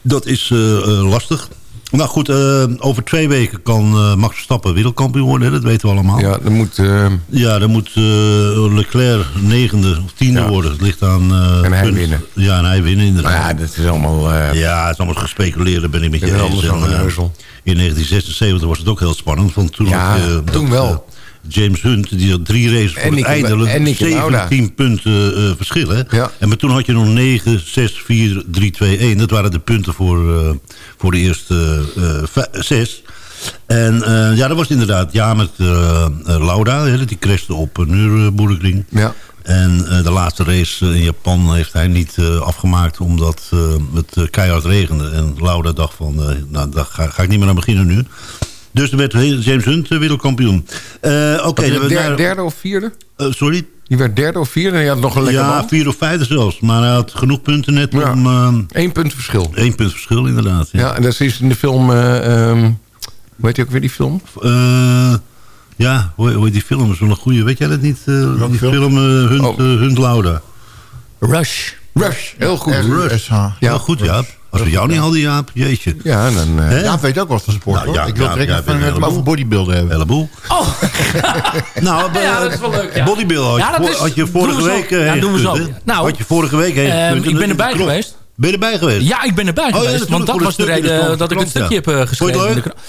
Dat is lastig. Nou goed, eh, over twee weken kan eh, Max Verstappen wereldkampioen worden, hè, dat weten we allemaal. Ja, dan moet... eh, Ja, dan moet Leclerc negende of tiende Ja. worden. Het ligt aan... En hij punt. winnen. Ja, en hij winnen inderdaad. nou ja, dat is allemaal... Ja, het is allemaal gespeculeerd, daar ben ik met je eens. in 1976 was het ook heel spannend. Want toen Ja, had je toen wel. Eh, James Hunt, die had drie races voor En het einde. en Niki Lauda. 17 punten eh, verschil, hè? Ja. En maar toen had je nog 9, 6, 4, 3, 2, 1. Dat waren de punten voor, eh, voor de eerste eh, zes. En eh, ja, dat was inderdaad ja met eh, eh, Lauda. Hè, die crashte op uh, Nürburgring. Ja. En eh, de laatste race eh, in Japan heeft hij niet eh, afgemaakt... omdat eh, het eh, keihard regende. En Lauda dacht van, eh, nou, daar ga, ga ik niet meer aan beginnen nu. Dus er werd James Hunt eh, wereldkampioen. Eh, Oké, Wat, dan we der- naar- derde of vierde? eh, sorry? Die werd derde of vierde en je had nog een lekker Ja, band. vier of vijfde zelfs. Maar hij had genoeg punten net Ja. om... eh, Eén punt verschil. één punt verschil, inderdaad. Ja. Ja, en dat is in de film... eh, ehm, hoe heet die ook weer, die film? Eh, ja, hoe, hoe heet die film? is wel een goeie. Weet jij dat niet? eh, die film, eh, Hunt, Oh. eh, Hunt Lauda. Rush. Rush, heel goed. Rush. Ja, goed Jaap. Als we jou niet hadden, Jaap, jeetje. Ja, dan... eh, Hè? Ja, weet ook wat van sport, Nou, hoor. ja, ik wil direct ja, hem een over bodybuilden hebben. Heleboel. Oh, Nou, Ja, eh, dat is wel leuk, ja. Bodybuilder had, Ja, je dat voor- is- had je doen vorige we zo. week eh, Ja, heen doen we zo. Nou, had je vorige week heen ik en ben erbij geweest. Ben je erbij geweest? Ja, ik ben erbij Oh, ja, geweest. want dat was de reden dat ik een stukje heb geschreven. het in leuk? de krant.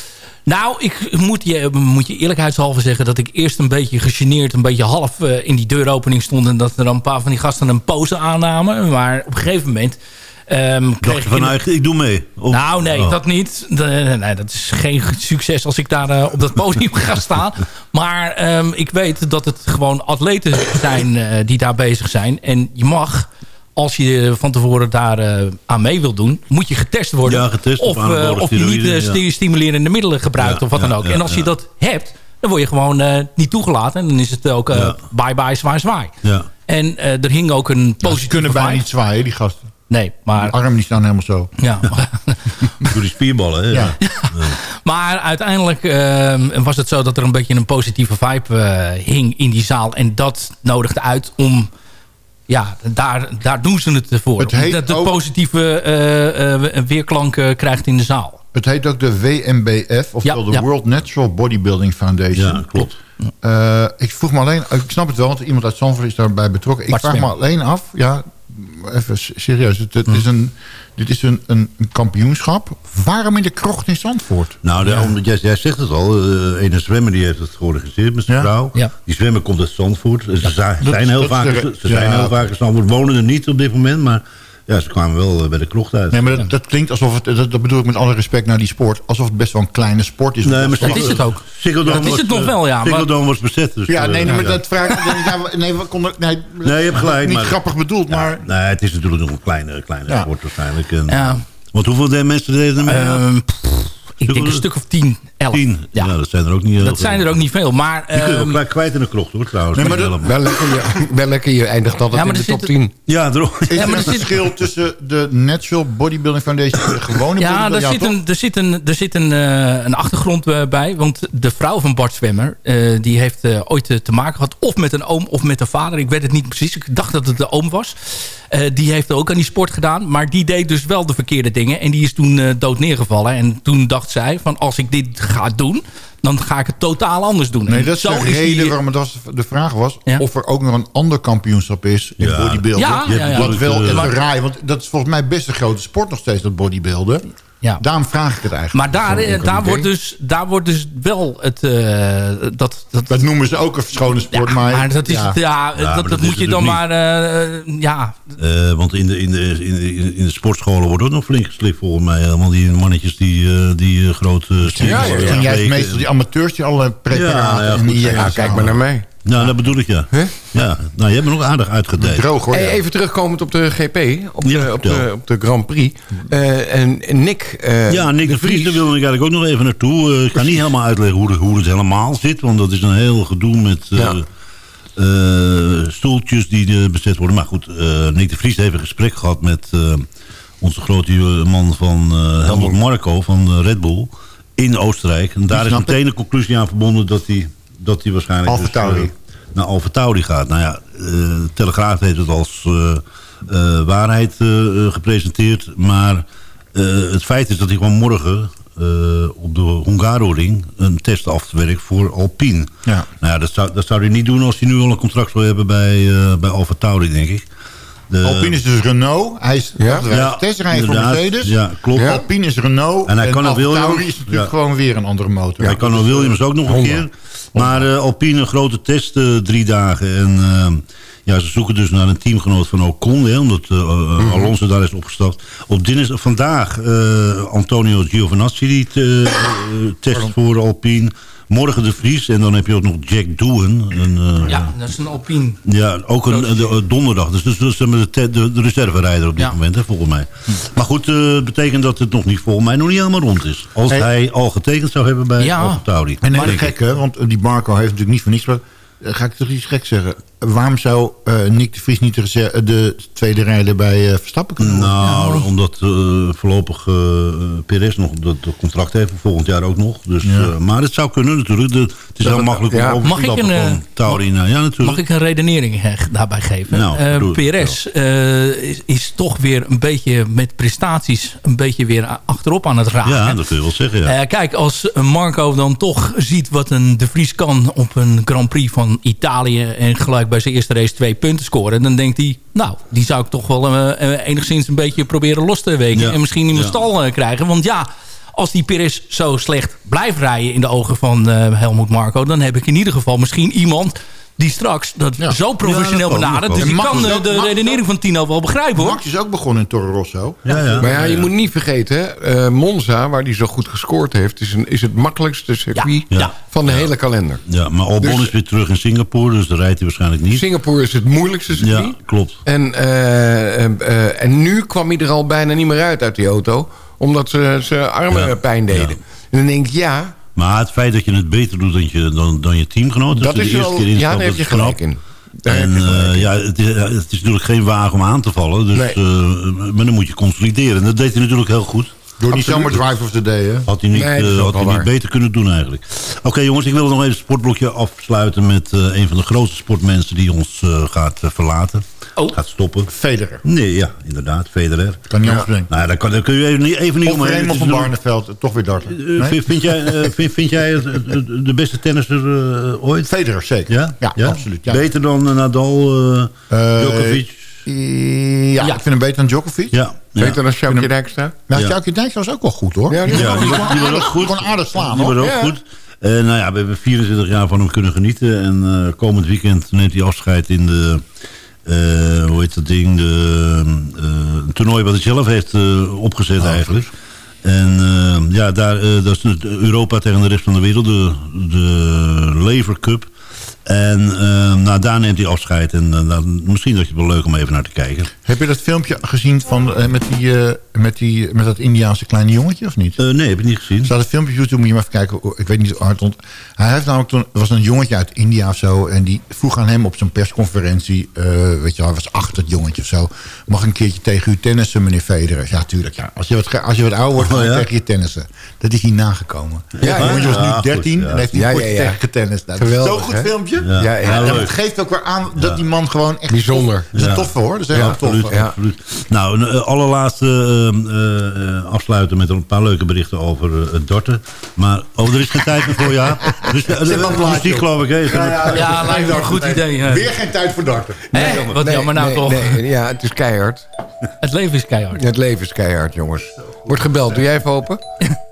Nou, ik moet je, moet je eerlijkheidshalve zeggen... dat ik eerst een beetje gegeneerd, een beetje half in die deuropening stond... en dat er dan een paar van die gasten een pose aannamen. Maar op een gegeven moment... ehm, Dacht kreeg je ik van, in- nou, ik, ik doe mee? Of- nou, nee, Oh. dat niet. De- nee, nee, dat is geen succes als ik daar eh, op dat podium ga staan. Maar ehm, ik weet dat het gewoon atleten zijn eh, die daar bezig zijn. En je mag, als je van tevoren daar eh, aan mee wil doen... moet je getest worden. Ja, getest of, of je niet ja. stimulerende middelen gebruikt Ja, of wat dan ook. ja, en als je dat hebt, dan word je gewoon eh, niet toegelaten. En dan is het ook eh, Ja. bye-bye, zwaai, zwaai. Ja. En eh, er hing ook een Ja, positieve ze kunnen bijna vibe. niet zwaaien, die gasten. Nee, maar... Die armen die staan helemaal zo. Ja, Door die spierballen, hè? Ja. Maar uiteindelijk ehm, was het zo dat er een beetje een positieve vibe eh, hing in die zaal. En dat nodigde uit om... Ja, daar, daar doen ze het voor. Het heet dat de ook- positieve eh, eh, weerklank krijgt in de zaal. Het heet ook de WMBF, oftewel Ja, de ja. World Natural Bodybuilding Foundation. Ja, klopt. Eh, ik vroeg me alleen, ik snap het wel, want iemand uit Zandvoort is daarbij betrokken. Ik Bart vraag me Swimmer. alleen af, ja, even serieus. Het, het is een, dit is een, een, een kampioenschap. Waarom in de krocht in Zandvoort? Nou, omdat jij, jij zegt het al. eh een zwemmer die heeft het georganiseerd met zijn Ja? vrouw. Ja. Die zwemmer komt uit Zandvoort. Ze, zijn, heel vaak, ze zijn heel vaak in Zandvoort. Wonen er niet op dit moment, maar ja, ze kwamen wel eh, bij de krocht uit. Nee, maar dat, dat klinkt alsof het, dat, dat bedoel ik met alle respect naar die sport, alsof het best wel een kleine sport is. Nee, maar Dat is het ook. Ja, dat is was, het nog eh, wel, ja, Ziggo maar- Dome was bezet. Dus, Ja, eh, nee, nee, maar ja. dat vraag nee, we konden, nee, Nee, je hebt gelijk, Niet maar- grappig bedoeld, maar. Nee, het is natuurlijk nog een kleine, kleine Ja. sport waarschijnlijk. En, Ja. Want hoeveel mensen deden er mee? Ehm, pff, ik denk een stuk of 10, 11. Tien. Ja. Ja. dat zijn er ook niet heel Dat zijn er ook niet veel. Maar, Die kun je ehm, kwijt in de krocht hoor, trouwens. Nee, maar dat-. Wel lekker, je, wel lekker, je eindigt altijd Ja, maar in de top zit- 10. Ja, daarom. Is Ja, er maar een er zit- verschil tussen de Natural Bodybuilding Foundation en de gewone Ja, bodybuilding? er zit, een, er zit, een, er zit een, eh, een achtergrond eh, bij. Want de vrouw van Bart Zwemmer... eh, die heeft ooit te maken gehad... of met een oom of met een vader. Ik weet het niet precies. Ik dacht dat het de oom was. Eh, die heeft ook aan die sport gedaan. Maar die deed dus wel de verkeerde dingen. En die is toen eh, dood neergevallen. En toen dacht zij... van als ik dit ga doen... dan ga ik het totaal anders doen. Nee, En dat is de die- reden waarom het was, de vraag was... Ja. of er ook nog een ander kampioenschap is in Ja. bodybuilden. Ja, ja, ja. Wat wel is maar- een raai, want dat is volgens mij best een grote sport nog steeds, dat bodybuilden. Ja. Daarom vraag ik het eigenlijk. Maar daar, eh, daar, comité. wordt dus, daar wordt dus wel het... eh, dat, dat, Dat noemen ze ook een schone sport, ja, maar... maar dat, is, ja. ja. Ja, maar dat, dat dat is moet je dan natuurlijk maar... eh, ja, Eh, want in de, in, de, in, de, in de sportscholen wordt ook nog flink geslikt volgens mij. Allemaal die mannetjes die, eh, die grote... Ja, ja, ja. En juist meestal die amateurs die alle preparaten Ja, ja, en die... ja, kijk maar naar mij. Nou, dat bedoel ik ja. Ja, nou, je hebt me nog aardig uitgedekt. Droog hoor. Ja. even terugkomend op de GP, op, Ja, de, op, de, op de Grand Prix. Eh, en Nick, eh, Ja, Nick de Vries, daar wil ik eigenlijk ook nog even naartoe. Eh, ik ga niet helemaal uitleggen hoe, de- hoe het helemaal zit. Want dat is een heel gedoe met eh, Ja. eh, stoeltjes die eh, bezet worden. Maar goed, eh, Nick de Vries heeft een gesprek gehad met eh, onze grote man van eh Helmut Marco van Red Bull in Oostenrijk. En daar is meteen een conclusie aan verbonden dat hij dat hij waarschijnlijk Alfa dus, eh, naar Alfa Tauri gaat. Nou ja, eh, Telegraaf heeft het als eh, eh, waarheid gepresenteerd. Maar eh, het feit is dat hij gewoon morgen eh, op de Hungaroring een test afwerkt voor Alpine. Ja. Nou ja, dat zou, dat zou hij niet doen als hij nu al een contract zou hebben bij, eh bij Alfa Tauri, denk ik. De, Alpine is dus Renault. Hij is Ja? ja? Testrijder voor. Mercedes. Ja, klopt. Ja. Alpine is Renault. En hij kan Alfa naar Williams. Tauri is natuurlijk Ja. gewoon weer een andere motor. Hij kan Williams ook nog een keer. Maar eh, Alpine een grote test, eh, drie dagen. En eh, ja, ze zoeken dus naar een teamgenoot van Ocon. Hè, omdat eh, Mhm. Alonso daar is opgestapt. Op dinsdag, vandaag Antonio Giovinazzi die test voor Alpine. Morgen de Vries. En dan heb je ook nog Jack Doohan. Een, eh, ja, dat is een Alpine. ja, ook een, de, de- donderdag. Dus dat is de, de, de, de reserverijder op dit Ja. moment, hè, volgens mij. Maar goed, eh, het betekent dat het nog niet, volgens mij nog niet helemaal rond is. Als Hey. hij al getekend zou hebben bij Ja. Alfa Tauri. En gek, hè? Want die Marco heeft natuurlijk niet voor niks... Maar, eh, ga ik toch iets gek zeggen? Waarom zou eh, Nick de Vries niet de, de tweede rijder bij eh, Verstappen kunnen worden? Nou, omdat eh, voorlopig eh Perez nog dat, contract heeft, voor volgend jaar ook nog. Dus, Ja. eh, maar het zou kunnen natuurlijk. De, het is heel makkelijk ja. om over Mag te ik stappen een, van eh, Tauri naar... Ja, natuurlijk. Mag ik een redenering eh, daarbij geven? Nou, Eh, eh, is, is toch weer een beetje met prestaties een beetje weer achterop aan het raken. Ja, dat kun je wel zeggen, ja. Eh, kijk, als Marco dan toch ziet wat een De Vries kan op een Grand Prix van Italië... en gelijk bij zijn eerste race twee punten scoren... dan denkt hij, nou, die zou ik toch wel eh, eh, enigszins een beetje proberen los te weken... Ja. en misschien in mijn stal eh, krijgen. Want ja, als die Perez zo slecht blijft rijden in de ogen van Helmut Marco... dan heb ik in ieder geval misschien iemand die straks dat Ja. zo professioneel Ja, benadert. Dus ik kan de redenering van Tino wel begrijpen hoor. Max is ook begonnen in Toro Rosso. ja, ja. Maar ja, je moet niet vergeten, hè, eh, Monza, waar hij zo goed gescoord heeft... is, een, is het makkelijkste circuit Ja. Ja. van de hele kalender. Ja, maar Albon Dus- is weer terug in Singapore, dus daar rijdt hij waarschijnlijk niet. Singapore is het moeilijkste circuit. Ja, klopt. En, eh, eh, en nu kwam hij er al bijna niet meer uit uit die auto. Omdat ze zijn armen Ja. pijn deden. Ja. En dan denk ik, ja, Maar het feit dat je het beter doet dan je, dan, dan je teamgenoot... dat de is eerste wel... keer Ja, instapt, daar heb dat je is knap. gelijk in. Daar En heb je eh, in. ja, het is, het is natuurlijk geen wagen om aan te vallen. Dus, Nee. eh, maar dan moet je consolideren. En dat deed hij natuurlijk heel goed. Door niet zomaar drive of the day, hè? Had hij niet, Nee, eh, had hij niet beter kunnen doen eigenlijk. Oké jongens, ik wil nog even het sportblokje afsluiten... met eh, een van de grootste sportmensen die ons eh, gaat verlaten. Oh. Gaat stoppen. Federer. Nee, ja, inderdaad. Federer. Kan niet anders denken. Nou, daar, kan, daar kun je even niet, even niet Of omheen. Raymond van Barneveld, toch weer darten. Nee? vind, vind jij, eh, vind, vind jij de beste tennisser ooit? Federer, zeker. Ja? Ja, absoluut. Ja. Beter dan Nadal, Djokovic? Ja, ik vind hem beter dan Djokovic. Ja. ja. Beter dan Sjoukje Dijkstra? Nou, Ja. Sjoukje Dijkstra was ook wel goed, hoor. Ja, die- Ja, die, kon was- die was ook goed. kon aardig slaan, Die was ook Ja. goed. Eh, nou ja, we hebben 24 jaar van hem kunnen genieten. En eh, komend weekend neemt hij afscheid in de... eh, hoe heet dat ding? De, eh, een toernooi wat hij zelf heeft eh, opgezet eigenlijk. En eh, ja, daar, dat is Europa tegen de rest van de wereld. De, de Lever Cup. En eh, nou, daar neemt hij afscheid. En nou, misschien dat je het wel leuk om even naar te kijken. Heb je dat filmpje gezien van, eh, met, die, eh, met, die, met dat Indiaanse kleine jongetje, of niet? Eh, nee, heb ik niet gezien. Er staat een filmpje op YouTube, moet je maar even kijken. Ik weet niet hoe hard ont. Hij heeft namelijk toen, er was een jongetje uit India of zo. En die vroeg aan hem op zo'n persconferentie. eh, weet je wel, hij was acht, het jongetje of zo. Mag ik een keertje tegen u tennissen, meneer Federer? Ja, tuurlijk. Ja. Als, je wat, als je wat ouder wordt, Oh, ga je ja? tegen je tennissen. Dat is hij nagekomen. Ja, het jongetje ja. was Ja, nu 13 goed, ja. en heeft hij Ja, kort ja, ja. tegen getennist. Nou, dat Zo'n goed hè? filmpje. Ja, Ja, ja. Ja, leuk. dat geeft ook weer aan dat die man gewoon echt... Bijzonder. tof- Dat is Ja. een toffe hoor. Dat is Ja, heel tof absoluut, ja. absoluut. Nou, een eh, allerlaatste ehm, eh, eh, afsluiten met een paar leuke berichten over uh, Dorten. Maar, oh, er is geen tijd meer voor, ja. Dus muziek, geloof ik. Hè. Ja, lijkt wel een goed idee. Weer geen tijd voor Dorten. Nee, wat jammer nou nee, toch. ja, het is keihard. Het leven is keihard. het leven is keihard, jongens. Wordt gebeld. Doe jij even open?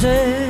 music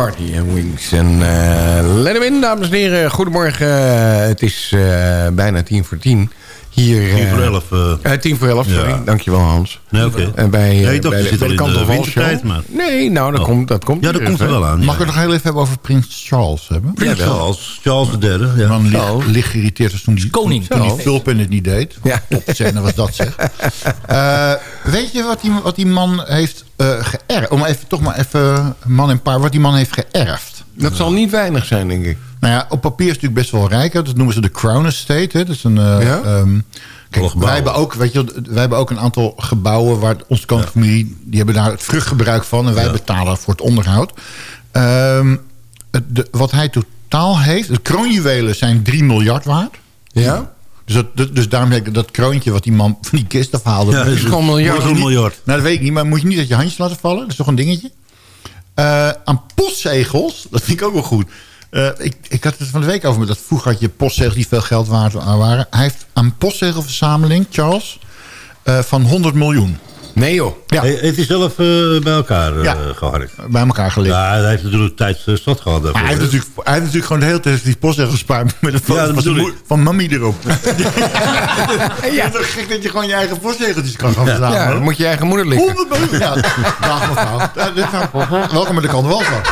McCartney en Wings. En uh, let hem in, dames en heren. Goedemorgen. Uh, het is uh, bijna tien voor tien. Hier, tien voor elf. Uh, tien voor elf, sorry. Ja. Dankjewel Hans. Nee, oké. Okay. En bij, nee, bij, de, bij de kant tijd, maar... Nee, nou, dat, oh. komt, dat komt Ja, dat komt er wel aan. Mag ik het nog heel even hebben over Prins Charles hebben? Prins ja, Charles. Charles III. Ja. Man licht, licht geïrriteerd als toen die, Koning. Toen die Vulpen het niet deed. Ja. Top scène was dat zeg. uh, weet je wat die, wat die man heeft uh, geërfd? Om even, toch maar even man en paar. Wat die man heeft geërfd. Dat zal niet weinig zijn, denk ik. Nou ja, op papier is het natuurlijk best wel rijk. Hè. Dat noemen ze de Crown Estate. Hè. Dat is een... Uh, ja? um, Kijk, wij hebben, ook, weet je, wij hebben ook een aantal gebouwen... waar onze kantfamilie, ja. die hebben daar het vruchtgebruik van... en wij ja. betalen voor het onderhoud. Um, het, de, wat hij totaal heeft... de kroonjuwelen zijn 3 miljard waard. Ja? Dus, dat, dus daarom zeg ik dat kroontje wat die man van die kist afhaalde... Ja, dat is gewoon een miljard. Een miljard. Nou, dat weet ik niet, maar moet je niet uit je handjes laten vallen. Dat is toch een dingetje? Uh, aan postzegels, dat vind ik ook wel goed... Uh, ik, ik had het van de week over met dat vroeger had je postzegels die veel geld waard waren. Hij heeft een postzegelverzameling, Charles, uh, van 100 miljoen. Nee joh. Ja. Hij heeft hij zelf uh, bij elkaar uh, ja, geharkt? bij elkaar gelegd. Ja, hij heeft natuurlijk tijd uh, stad gehad. Hij heeft, natuurlijk, hij heeft natuurlijk gewoon de hele tijd die postzegels gespaard met een foto ja, van, van mami erop. ja, het is gek dat je gewoon je eigen postzegeltjes kan gaan verzamelen. Ja, dan moet je eigen moeder liggen. 100 miljoen. Ja, dag mevrouw. Welkom met de kant wel van.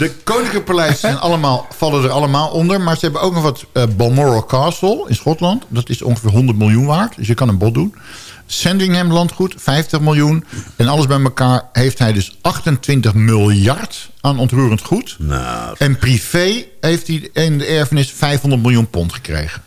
De koninklijke paleizen zijn allemaal, vallen er allemaal onder. Maar ze hebben ook nog wat uh, Balmoral Castle in Schotland. Dat is ongeveer 100 miljoen waard. Dus je kan een bod doen. Sandringham landgoed, 50 miljoen. En alles bij elkaar heeft hij dus 28 miljard aan ontroerend goed. Nou, en privé heeft hij in de erfenis 500 miljoen pond gekregen.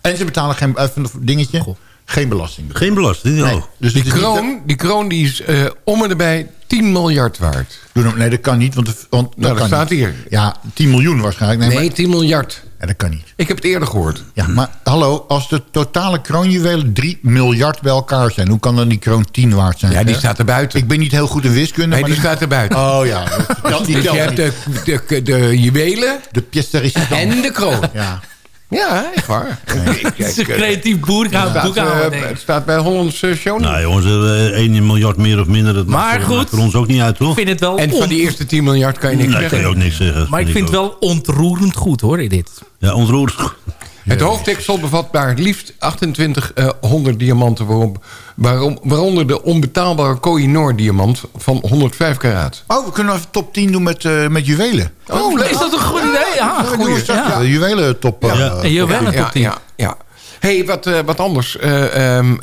En ze betalen geen even dingetje. Goh. Geen belasting. Geen belasting, nee. oh. dus die, kroon, niet... die kroon die is uh, om en erbij 10 miljard waard. Nee, dat kan niet. Want, want nou, dat, dat staat niet. hier. Ja, 10 miljoen waarschijnlijk. Nee, nee maar... 10 miljard. Dat kan niet. Ik heb het eerder gehoord. Ja, maar hallo, als de totale kroonjuwelen 3 miljard bij elkaar zijn... hoe kan dan die kroon 10 waard zijn? Ja, die hè? staat er buiten. Ik ben niet heel goed in wiskunde. Nee, maar die staat er buiten. Oh ja. Dat, dus je hebt de, de, de, juwelen... De pièce En de kroon. Ja. Ja, echt waar. Het is een creatief boerhouden. Uh, het staat bij Hollands uh, Show. Nou jongens, uh, 1 miljard meer of minder. Dat maar maakt, goed. voor ons ook niet uit, toch? Ik vind het wel en van die eerste 10 miljard kan je niks nee, zeggen. kan je ook niks zeggen. Maar ik vind het wel ontroerend goed, hoor, dit. Ja, ontroerend goed. Het hoofddeksel bevat maar het liefst 2800 diamanten... Waarom, waarom, waaronder de onbetaalbare Koh-i-Noor diamant van 105 karaat. Oh, we kunnen even top 10 doen met, uh, met juwelen. Oh, is dat een goed idee? Ja, goeie. Ja. Juwelen top, uh, ja. En juwelen top 10. Ja, ja. hey, wat, uh, wat anders. Um,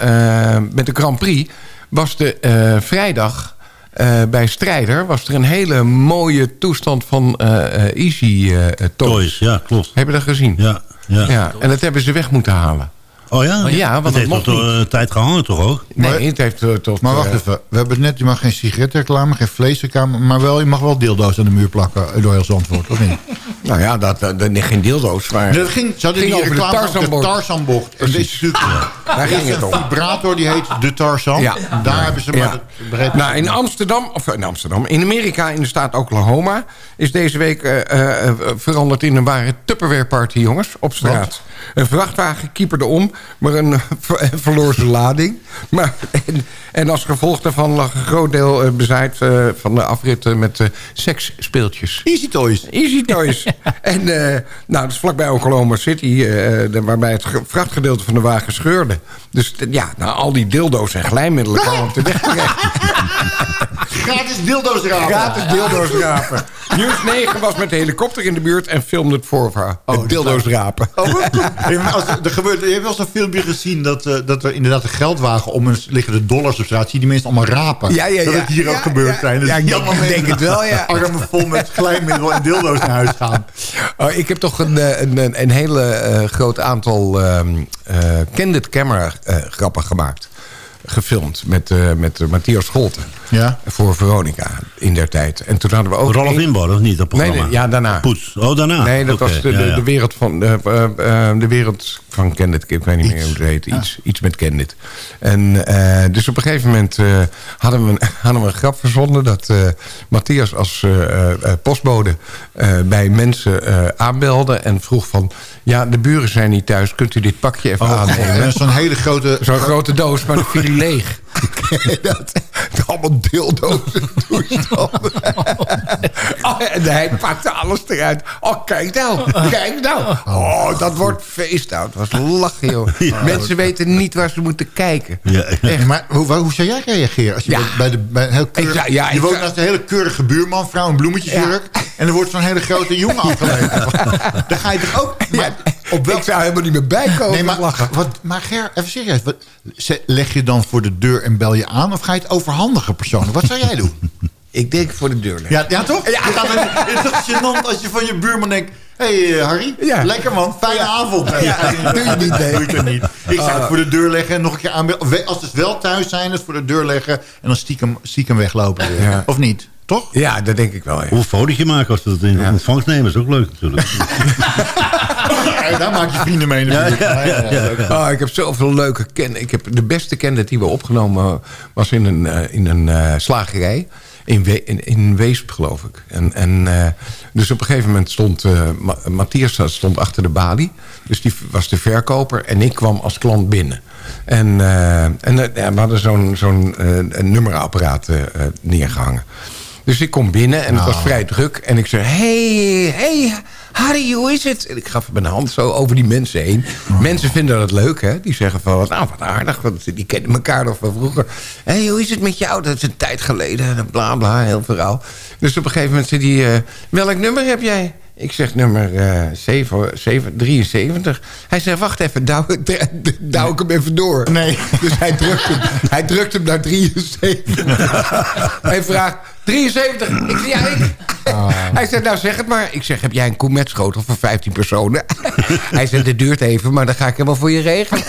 met de Grand Prix was de vrijdag... Uh, bij Strijder was er een hele mooie toestand van uh, Easy uh, toys. toys. Ja, klopt. Heb je dat gezien? Ja. Ja. ja. En dat hebben ze weg moeten halen. Oh ja? Ja, want het heeft toch uh, tijd gehangen toch ook? Nee, maar, het heeft uh, tot... Maar wacht even. We hebben net, je mag geen sigarettenreclame, geen vleesreclame... maar wel, je mag wel dildo's aan de muur plakken door heel Zandvoort, of niet? Nou ja, dat, dat, dat, geen dildo's, maar... Dat ging, ze hadden ging die over reclame de Tarzanbocht. de Tarzanbocht. En is natuurlijk... Ja. Daar ging het om. een vibrator, die heet de Tarzan. Ja. Daar hebben ze maar... Ja. Nou, in Amsterdam, of in Amsterdam, in Amerika, in de staat Oklahoma... is deze week uh, uh, veranderd in een ware Tupperware party, jongens, op straat. Wat? Een vrachtwagen kieperde om, maar een verloor zijn lading. Maar, en, en, als gevolg daarvan lag een groot deel uh, bezaaid van de afritten met seksspeeltjes. Easy Toys. Easy Toys. en nou, dat is vlakbij Oklahoma City, waarbij het vrachtgedeelte van de wagen scheurde. Dus ja, nou, al die dildo's en glijmiddelen kwamen op de weg terecht. Gratis dildo's rapen. Gratis dildo's rapen. Nieuws 9 was met de helikopter in de buurt en filmde het voor haar. Oh, het dildo's rapen. Oh, als er gebeurt, je hebt wel eens een filmpje gezien dat, uh, dat er inderdaad een geldwagen om een liggen de dollars op straat. Zie die mensen allemaal rapen. Ja, ja, ja. Dat het hier ja, ook gebeurd ja, zijn. Dus ja, ik denk het wel, ja. Armen vol met glijmiddel en dildo's naar huis gaan. Oh, ik heb toch een, een, een, een hele uh, groot aantal uh, candid camera grappen gemaakt gefilmd met, uh, met uh, Matthias Scholten. Ja. Voor Veronica in der tijd. En toen hadden we ook... Ralf Inbar, of niet, dat programma? Nee, nee, ja, daarna. Poets. Oh, daarna? Nee, dat okay. was de, de, ja. de wereld van... De, uh, de wereld van Candid. Ik weet niet meer hoe het heet. Ja. Iets, iets met Candid. En dus op een gegeven moment hadden, we een, hadden we een grap verzonnen... dat Matthias als postbode bij mensen aanbelde... en vroeg van... Ja, de buren zijn niet thuis. Kunt u dit pakje even oh, aannemen? Zo'n hele grote... Zo'n grote doos, maar dat viel leeg. dat, allemaal dildo's en toestanden. oh, en hij pakte alles eruit. Oh, kijk nou, kijk nou. Oh, dat wordt feest, nou. Het was lachen, joh. Mensen weten niet waar ze moeten kijken. Echt. Maar hoe, hoe zou jij reageren? Als je Ja. bij- de, bij een heel keurig, Ik ja, je woont naast een hele keurige buurman, vrouw in bloemetjesjurk. En er wordt zo'n hele grote jongen afgeleverd. Dan ga je toch ook... Maar op welk... Ik zou helemaal niet meer bijkomen. Nee, maar, lachen. wat, maar Ger, even serieus. Wat, leg je dan voor de deur en bel je aan? Of ga je het overhandigen persoonlijk? Wat zou jij doen? Ik denk voor de deur leggen. Ja, ja toch? Ja. Het is toch gênant als je van je buurman denkt... Hé hey, Harry, lekker man, fijne avond. Ja, doe je niet, nee. Doe niet. Ik zou het Ah. voor de deur leggen en nog een keer aanbellen. Als ze wel thuis zijn, het voor de deur leggen... en dan stiekem, stiekem weglopen. Of niet? Toch? Ja, dat denk ik wel. Ja. Of een fotootje maken als ze dat in ontvangst nemen. is ook leuk natuurlijk. Ja, daar maak je vrienden mee natuurlijk. Ja, ja, ja, ja. Oh, ik heb zoveel leuke kennen. Ik heb de beste kende die we opgenomen was in een, eh, in een eh, slagerij. In, We- in, in Weesp, geloof ik. En, en, eh, dus op een gegeven moment stond uh, Ma Matthias stond achter de balie. Dus die was de verkoper. En ik kwam als klant binnen. En, eh, en ja, we hadden zo'n zo'n eh, nummerapparaat eh, eh, neergehangen. Dus ik kom binnen en het was vrij druk. En ik zeg, hey, hey, Harry, hoe is het? En ik gaf mijn hand zo over die mensen heen. Mensen vinden dat leuk, hè? Die zeggen van, nou, wat aardig. Want die kennen elkaar nog van vroeger. Hé, hey, hoe is het met jou? Dat is een tijd geleden. En Bla, bla, heel verhaal. Dus op een gegeven moment zei hij, eh, welk nummer heb jij? Ik zeg nummer eh 7, 7, 73. Hij zegt, wacht even, douw, douw ik hem even door. Nee. Dus hij drukt hem, hij drukt hem naar 73. hij vraagt, 73? Ik zeg, ja, ik. Hij zegt, nou zeg het maar. Ik zeg, heb jij een koemetschotel voor 15 personen? hij zegt, dit duurt even, maar dan ga ik helemaal voor je regelen.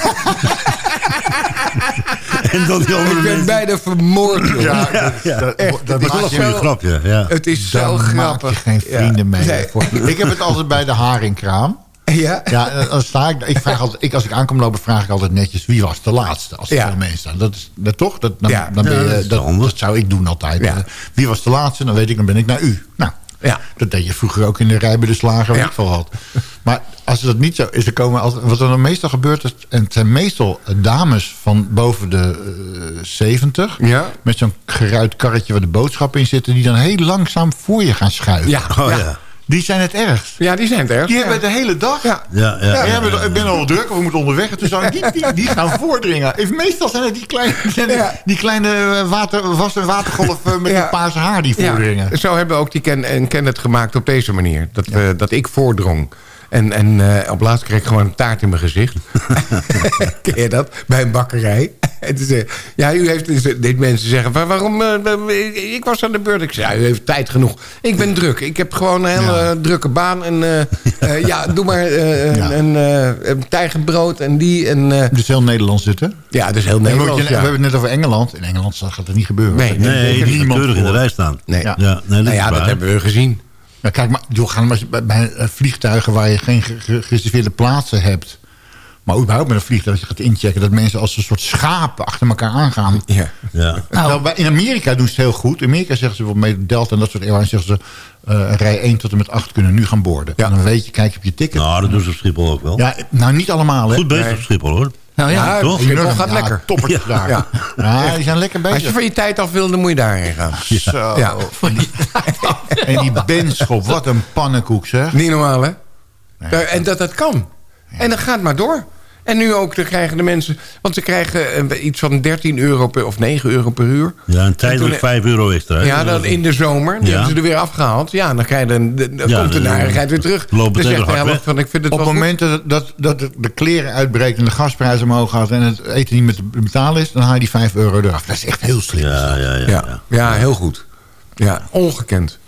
En dan die andere ik ben bijna vermoord, joh. Ja, dat, Ja. dat, Echt, is wel een zo- grapje. Ja. Het is zo Daar grappig. je geen vrienden Ja. mee. Nee. Voor- Ik heb het altijd bij de haringkraam. Ja? Ja, dan sta ik, ik vraag altijd, ik, als ik aankom lopen, vraag ik altijd netjes wie was de laatste. Als er Ja. veel mensen staan. Dat is dat toch? Dat, dan, Ja. dan ben je, dat dat, zou ik doen altijd. Ja. Wie was de laatste? Dan weet ik, dan ben ik naar u. Nou, Ja. dat deed je vroeger ook in de rij bij de slager, waar Ja. veel had. Maar als dat niet zo is, er komen altijd, wat er dan meestal gebeurt, is, en het zijn meestal eh, dames van boven de eh 70, Ja. met zo'n geruit karretje waar de boodschappen in zitten, die dan heel langzaam voor je gaan schuiven. Ja. Oh ja. ja. Die zijn het ergst. Ja, die zijn het erg. Die ja. hebben de hele dag. Ja. Ja, ja, Ja, ja, ja, ja. ik ben al druk of we moeten onderweg. En toen ik die, die, die gaan voordringen. Even, meestal zijn het die kleine, Ja. die kleine eh, water, was- en watergolf eh, met Ja. die paarse haar die voordringen. Ja, zo hebben we ook die ken, en ken het gemaakt op deze manier. Dat, we, dat ik voordrong. En, en eh, op laatst kreeg ik gewoon een taart in mijn gezicht. Ken je dat? Bij een bakkerij. Zei, ja, u heeft dus, dit mensen zeggen, "Waar- waarom? eh, ik was aan de beurt. Ik zei, ja, u heeft tijd genoeg. Ik ben druk. Ik heb gewoon een hele Ja. drukke baan. En eh, eh, ja, doe maar eh, Ja. een, eh, een tijgerbrood en die. En, eh, Dus heel Nederlands zitten. ja, is heel we, Nederlands. we ja. hebben het net over Engeland. In Engeland gaat het niet gebeuren. Nee, Nee, gaan niemand keurig in de rij staan. Nee. Ja. Ja, nee, dat nou ja, dat waar. hebben we gezien. Ja, kijk, maar joh, gaan maar bij, bij eh, vliegtuigen waar je geen ge- ge- gereserveerde plaatsen hebt. Maar überhaupt met een vliegtuig, als je gaat inchecken... dat mensen als een soort schapen achter elkaar aangaan. Ja. Ja. Nou, bij- in Amerika doen ze het heel goed. In Amerika zeggen ze bijvoorbeeld met Delta en dat soort airlines... zeggen ze eh, rij 1 tot en met 8 kunnen nu gaan boorden. Ja. En dan weet je, kijk je op je ticket. Nou, dat doen ze op Schiphol ook wel. Ja, nou niet allemaal, hè. Goed bezig Nee. op Schiphol, hoor. Nou ja, Ja, toch? Schiphol gaat Ja, lekker. Toppertjes daar. Ja. Ja. die zijn lekker Als je bezig. van je tijd af wil, dan moet je daarheen gaan. Zo. Ja. En die benschop, wat een pannenkoek, zeg. Niet normaal, hè? Daar- En dat dat kan. En dat gaat maar door. En nu ook, dan krijgen de mensen... Want ze krijgen eh, iets van 13 euro per, of 9 euro per uur. Ja, en En tijdelijk toen- 5 euro extra. hè? Ja, dan in de zomer. Die Ja. hebben ze er weer afgehaald. Ja, dan, krijg je dan, dan Ja, komt de dan- narigheid weer terug. loopt het van, ik vind het Op het moment dat, dat, dat de kleren uitbreekt en de gasprijs omhoog gaat... en het eten niet meer te betalen is, dan haal je die 5 euro eraf. Dat is echt heel slim. Ja, ja, ja. Ja, ja. ja, heel goed. Ja, ongekend.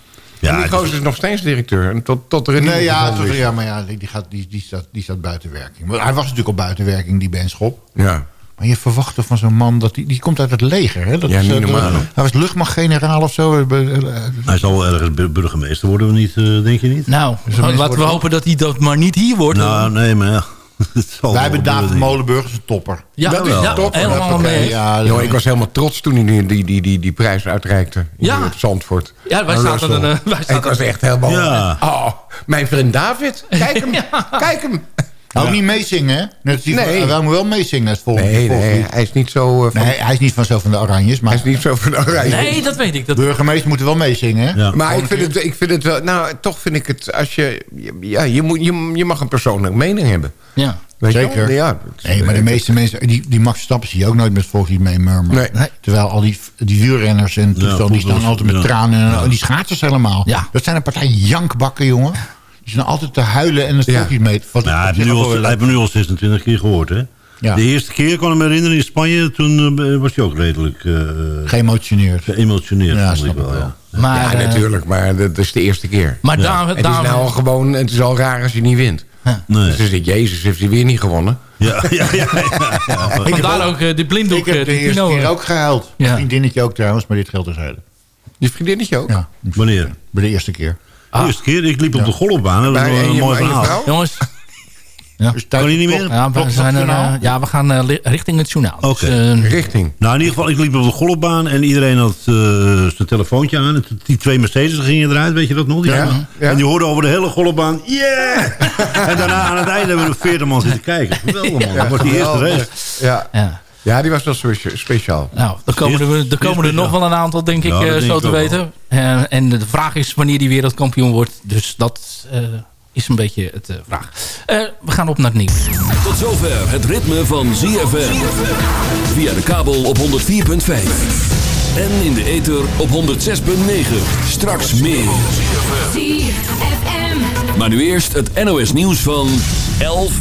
Ja, en die het gozer is nog steeds directeur. En tot, tot er een Nee, ja, ja, maar ja, die, gaat, die, die, staat, die staat buiten werking. Maar hij was natuurlijk al buiten werking, die Ben Schop. Ja. Maar je verwacht toch van zo'n man, dat die, die komt uit het leger. Hè? Dat Ja, is, niet eh, normaal. Hij was luchtmachtgeneraal of zo. eh, eh, Hij zal wel ergens bur- burgemeester worden, of niet, eh, denk je niet? nou, laten we hopen dat hij dat maar niet hier wordt. Nou, nee, maar ja. Wij hebben David Molenburg, is een topper. ja, dat is ja, top. helemaal mee. Ja, Yo, ik was helemaal trots toen hij die, die, die, die, die prijs uitreikte. in Ja. Zandvoort. Ja, wij zaten Russell. er, eh, wij Ik zaten was echt helemaal... Ja. Oh, mijn vriend David. Kijk hem. Kijk hem. Ook niet meezingen, hè? Net als die Nee. van, hij moet wel meezingen. Het volgende, Nee, volgende nee, hij is niet zo... eh, van- Nee, hij is niet van zo van de Oranjes. Maar Hij is niet zo van de oranje. Nee, dat weet ik. Dat... burgemeester moeten wel meezingen, hè? Ja. Maar ik vind, het, ik vind het wel... Nou, toch vind ik het... Als je, ja, je, moet, je, je mag een persoonlijke mening hebben. Ja. Weet Zeker. Ja, Nee, maar de meeste mensen, die, die Max Stappen zie je ook nooit met volkslied mee murmelen. Nee. Terwijl al die, die wielrenners en toestel, die staan altijd met ja. tranen. En die schaatsers helemaal. Ja. Dat zijn een partij jankbakken, jongen. Die zijn altijd te huilen en Ja. volkslied mee. Wat Ja, hij heeft me nu al 26 keer gehoord, hè? Ja. De eerste keer, kan ik me herinneren, in Spanje... toen eh, was hij ook redelijk eh geëmotioneerd. geëmotioneerd, Ja, vond snap ik wel, ja. Maar, ja, eh, natuurlijk. Maar dat is de eerste keer. Maar daar, Het is daar, nou al gewoon... Het is al raar als je niet wint. Nee. Dus dan zit Jezus heeft hij weer niet gewonnen. Ja, ja, ja. ja, ja. vandaar ook eh, die blinddoek. Ik heb de eerste keer ook gehuild. Ja. Mijn vriendinnetje ook trouwens, maar dit geldt terzijde. Je vriendinnetje ook? Ja, Wanneer? bij de eerste keer. De eerste keer, ik liep op de golfbaan. Dat was een mooi verhaal. Jongens, Dus thuis Kan je niet meer? ja, we, zijn er, eh, ja, we gaan eh, richting het journaal. Oké. Dus, eh, Richting. Nou, in ieder geval, ik liep op de golfbaan en iedereen had eh, zijn telefoontje aan. En Die twee Mercedes gingen eruit, weet je dat nog? Die Ja, ja. En die hoorden over de hele golfbaan, yeah! en daarna aan het einde hebben we nog 40 man zitten kijken. Geweldig man, dat was die eerste race. Ja. Ja. die was wel specia- speciaal. Nou, er komen er, er, komen er nog wel een aantal, denk ik, Ja, eh, denk zo ik te weten. Eh, en de vraag is wanneer die wereldkampioen wordt. Dus dat eh, is een beetje het eh, vraag. Eh, we gaan op naar het nieuws. Tot zover het ritme van ZFM. Via de kabel op 104.5. En in de ether op 106.9. Straks meer. Maar nu eerst het NOS nieuws van 11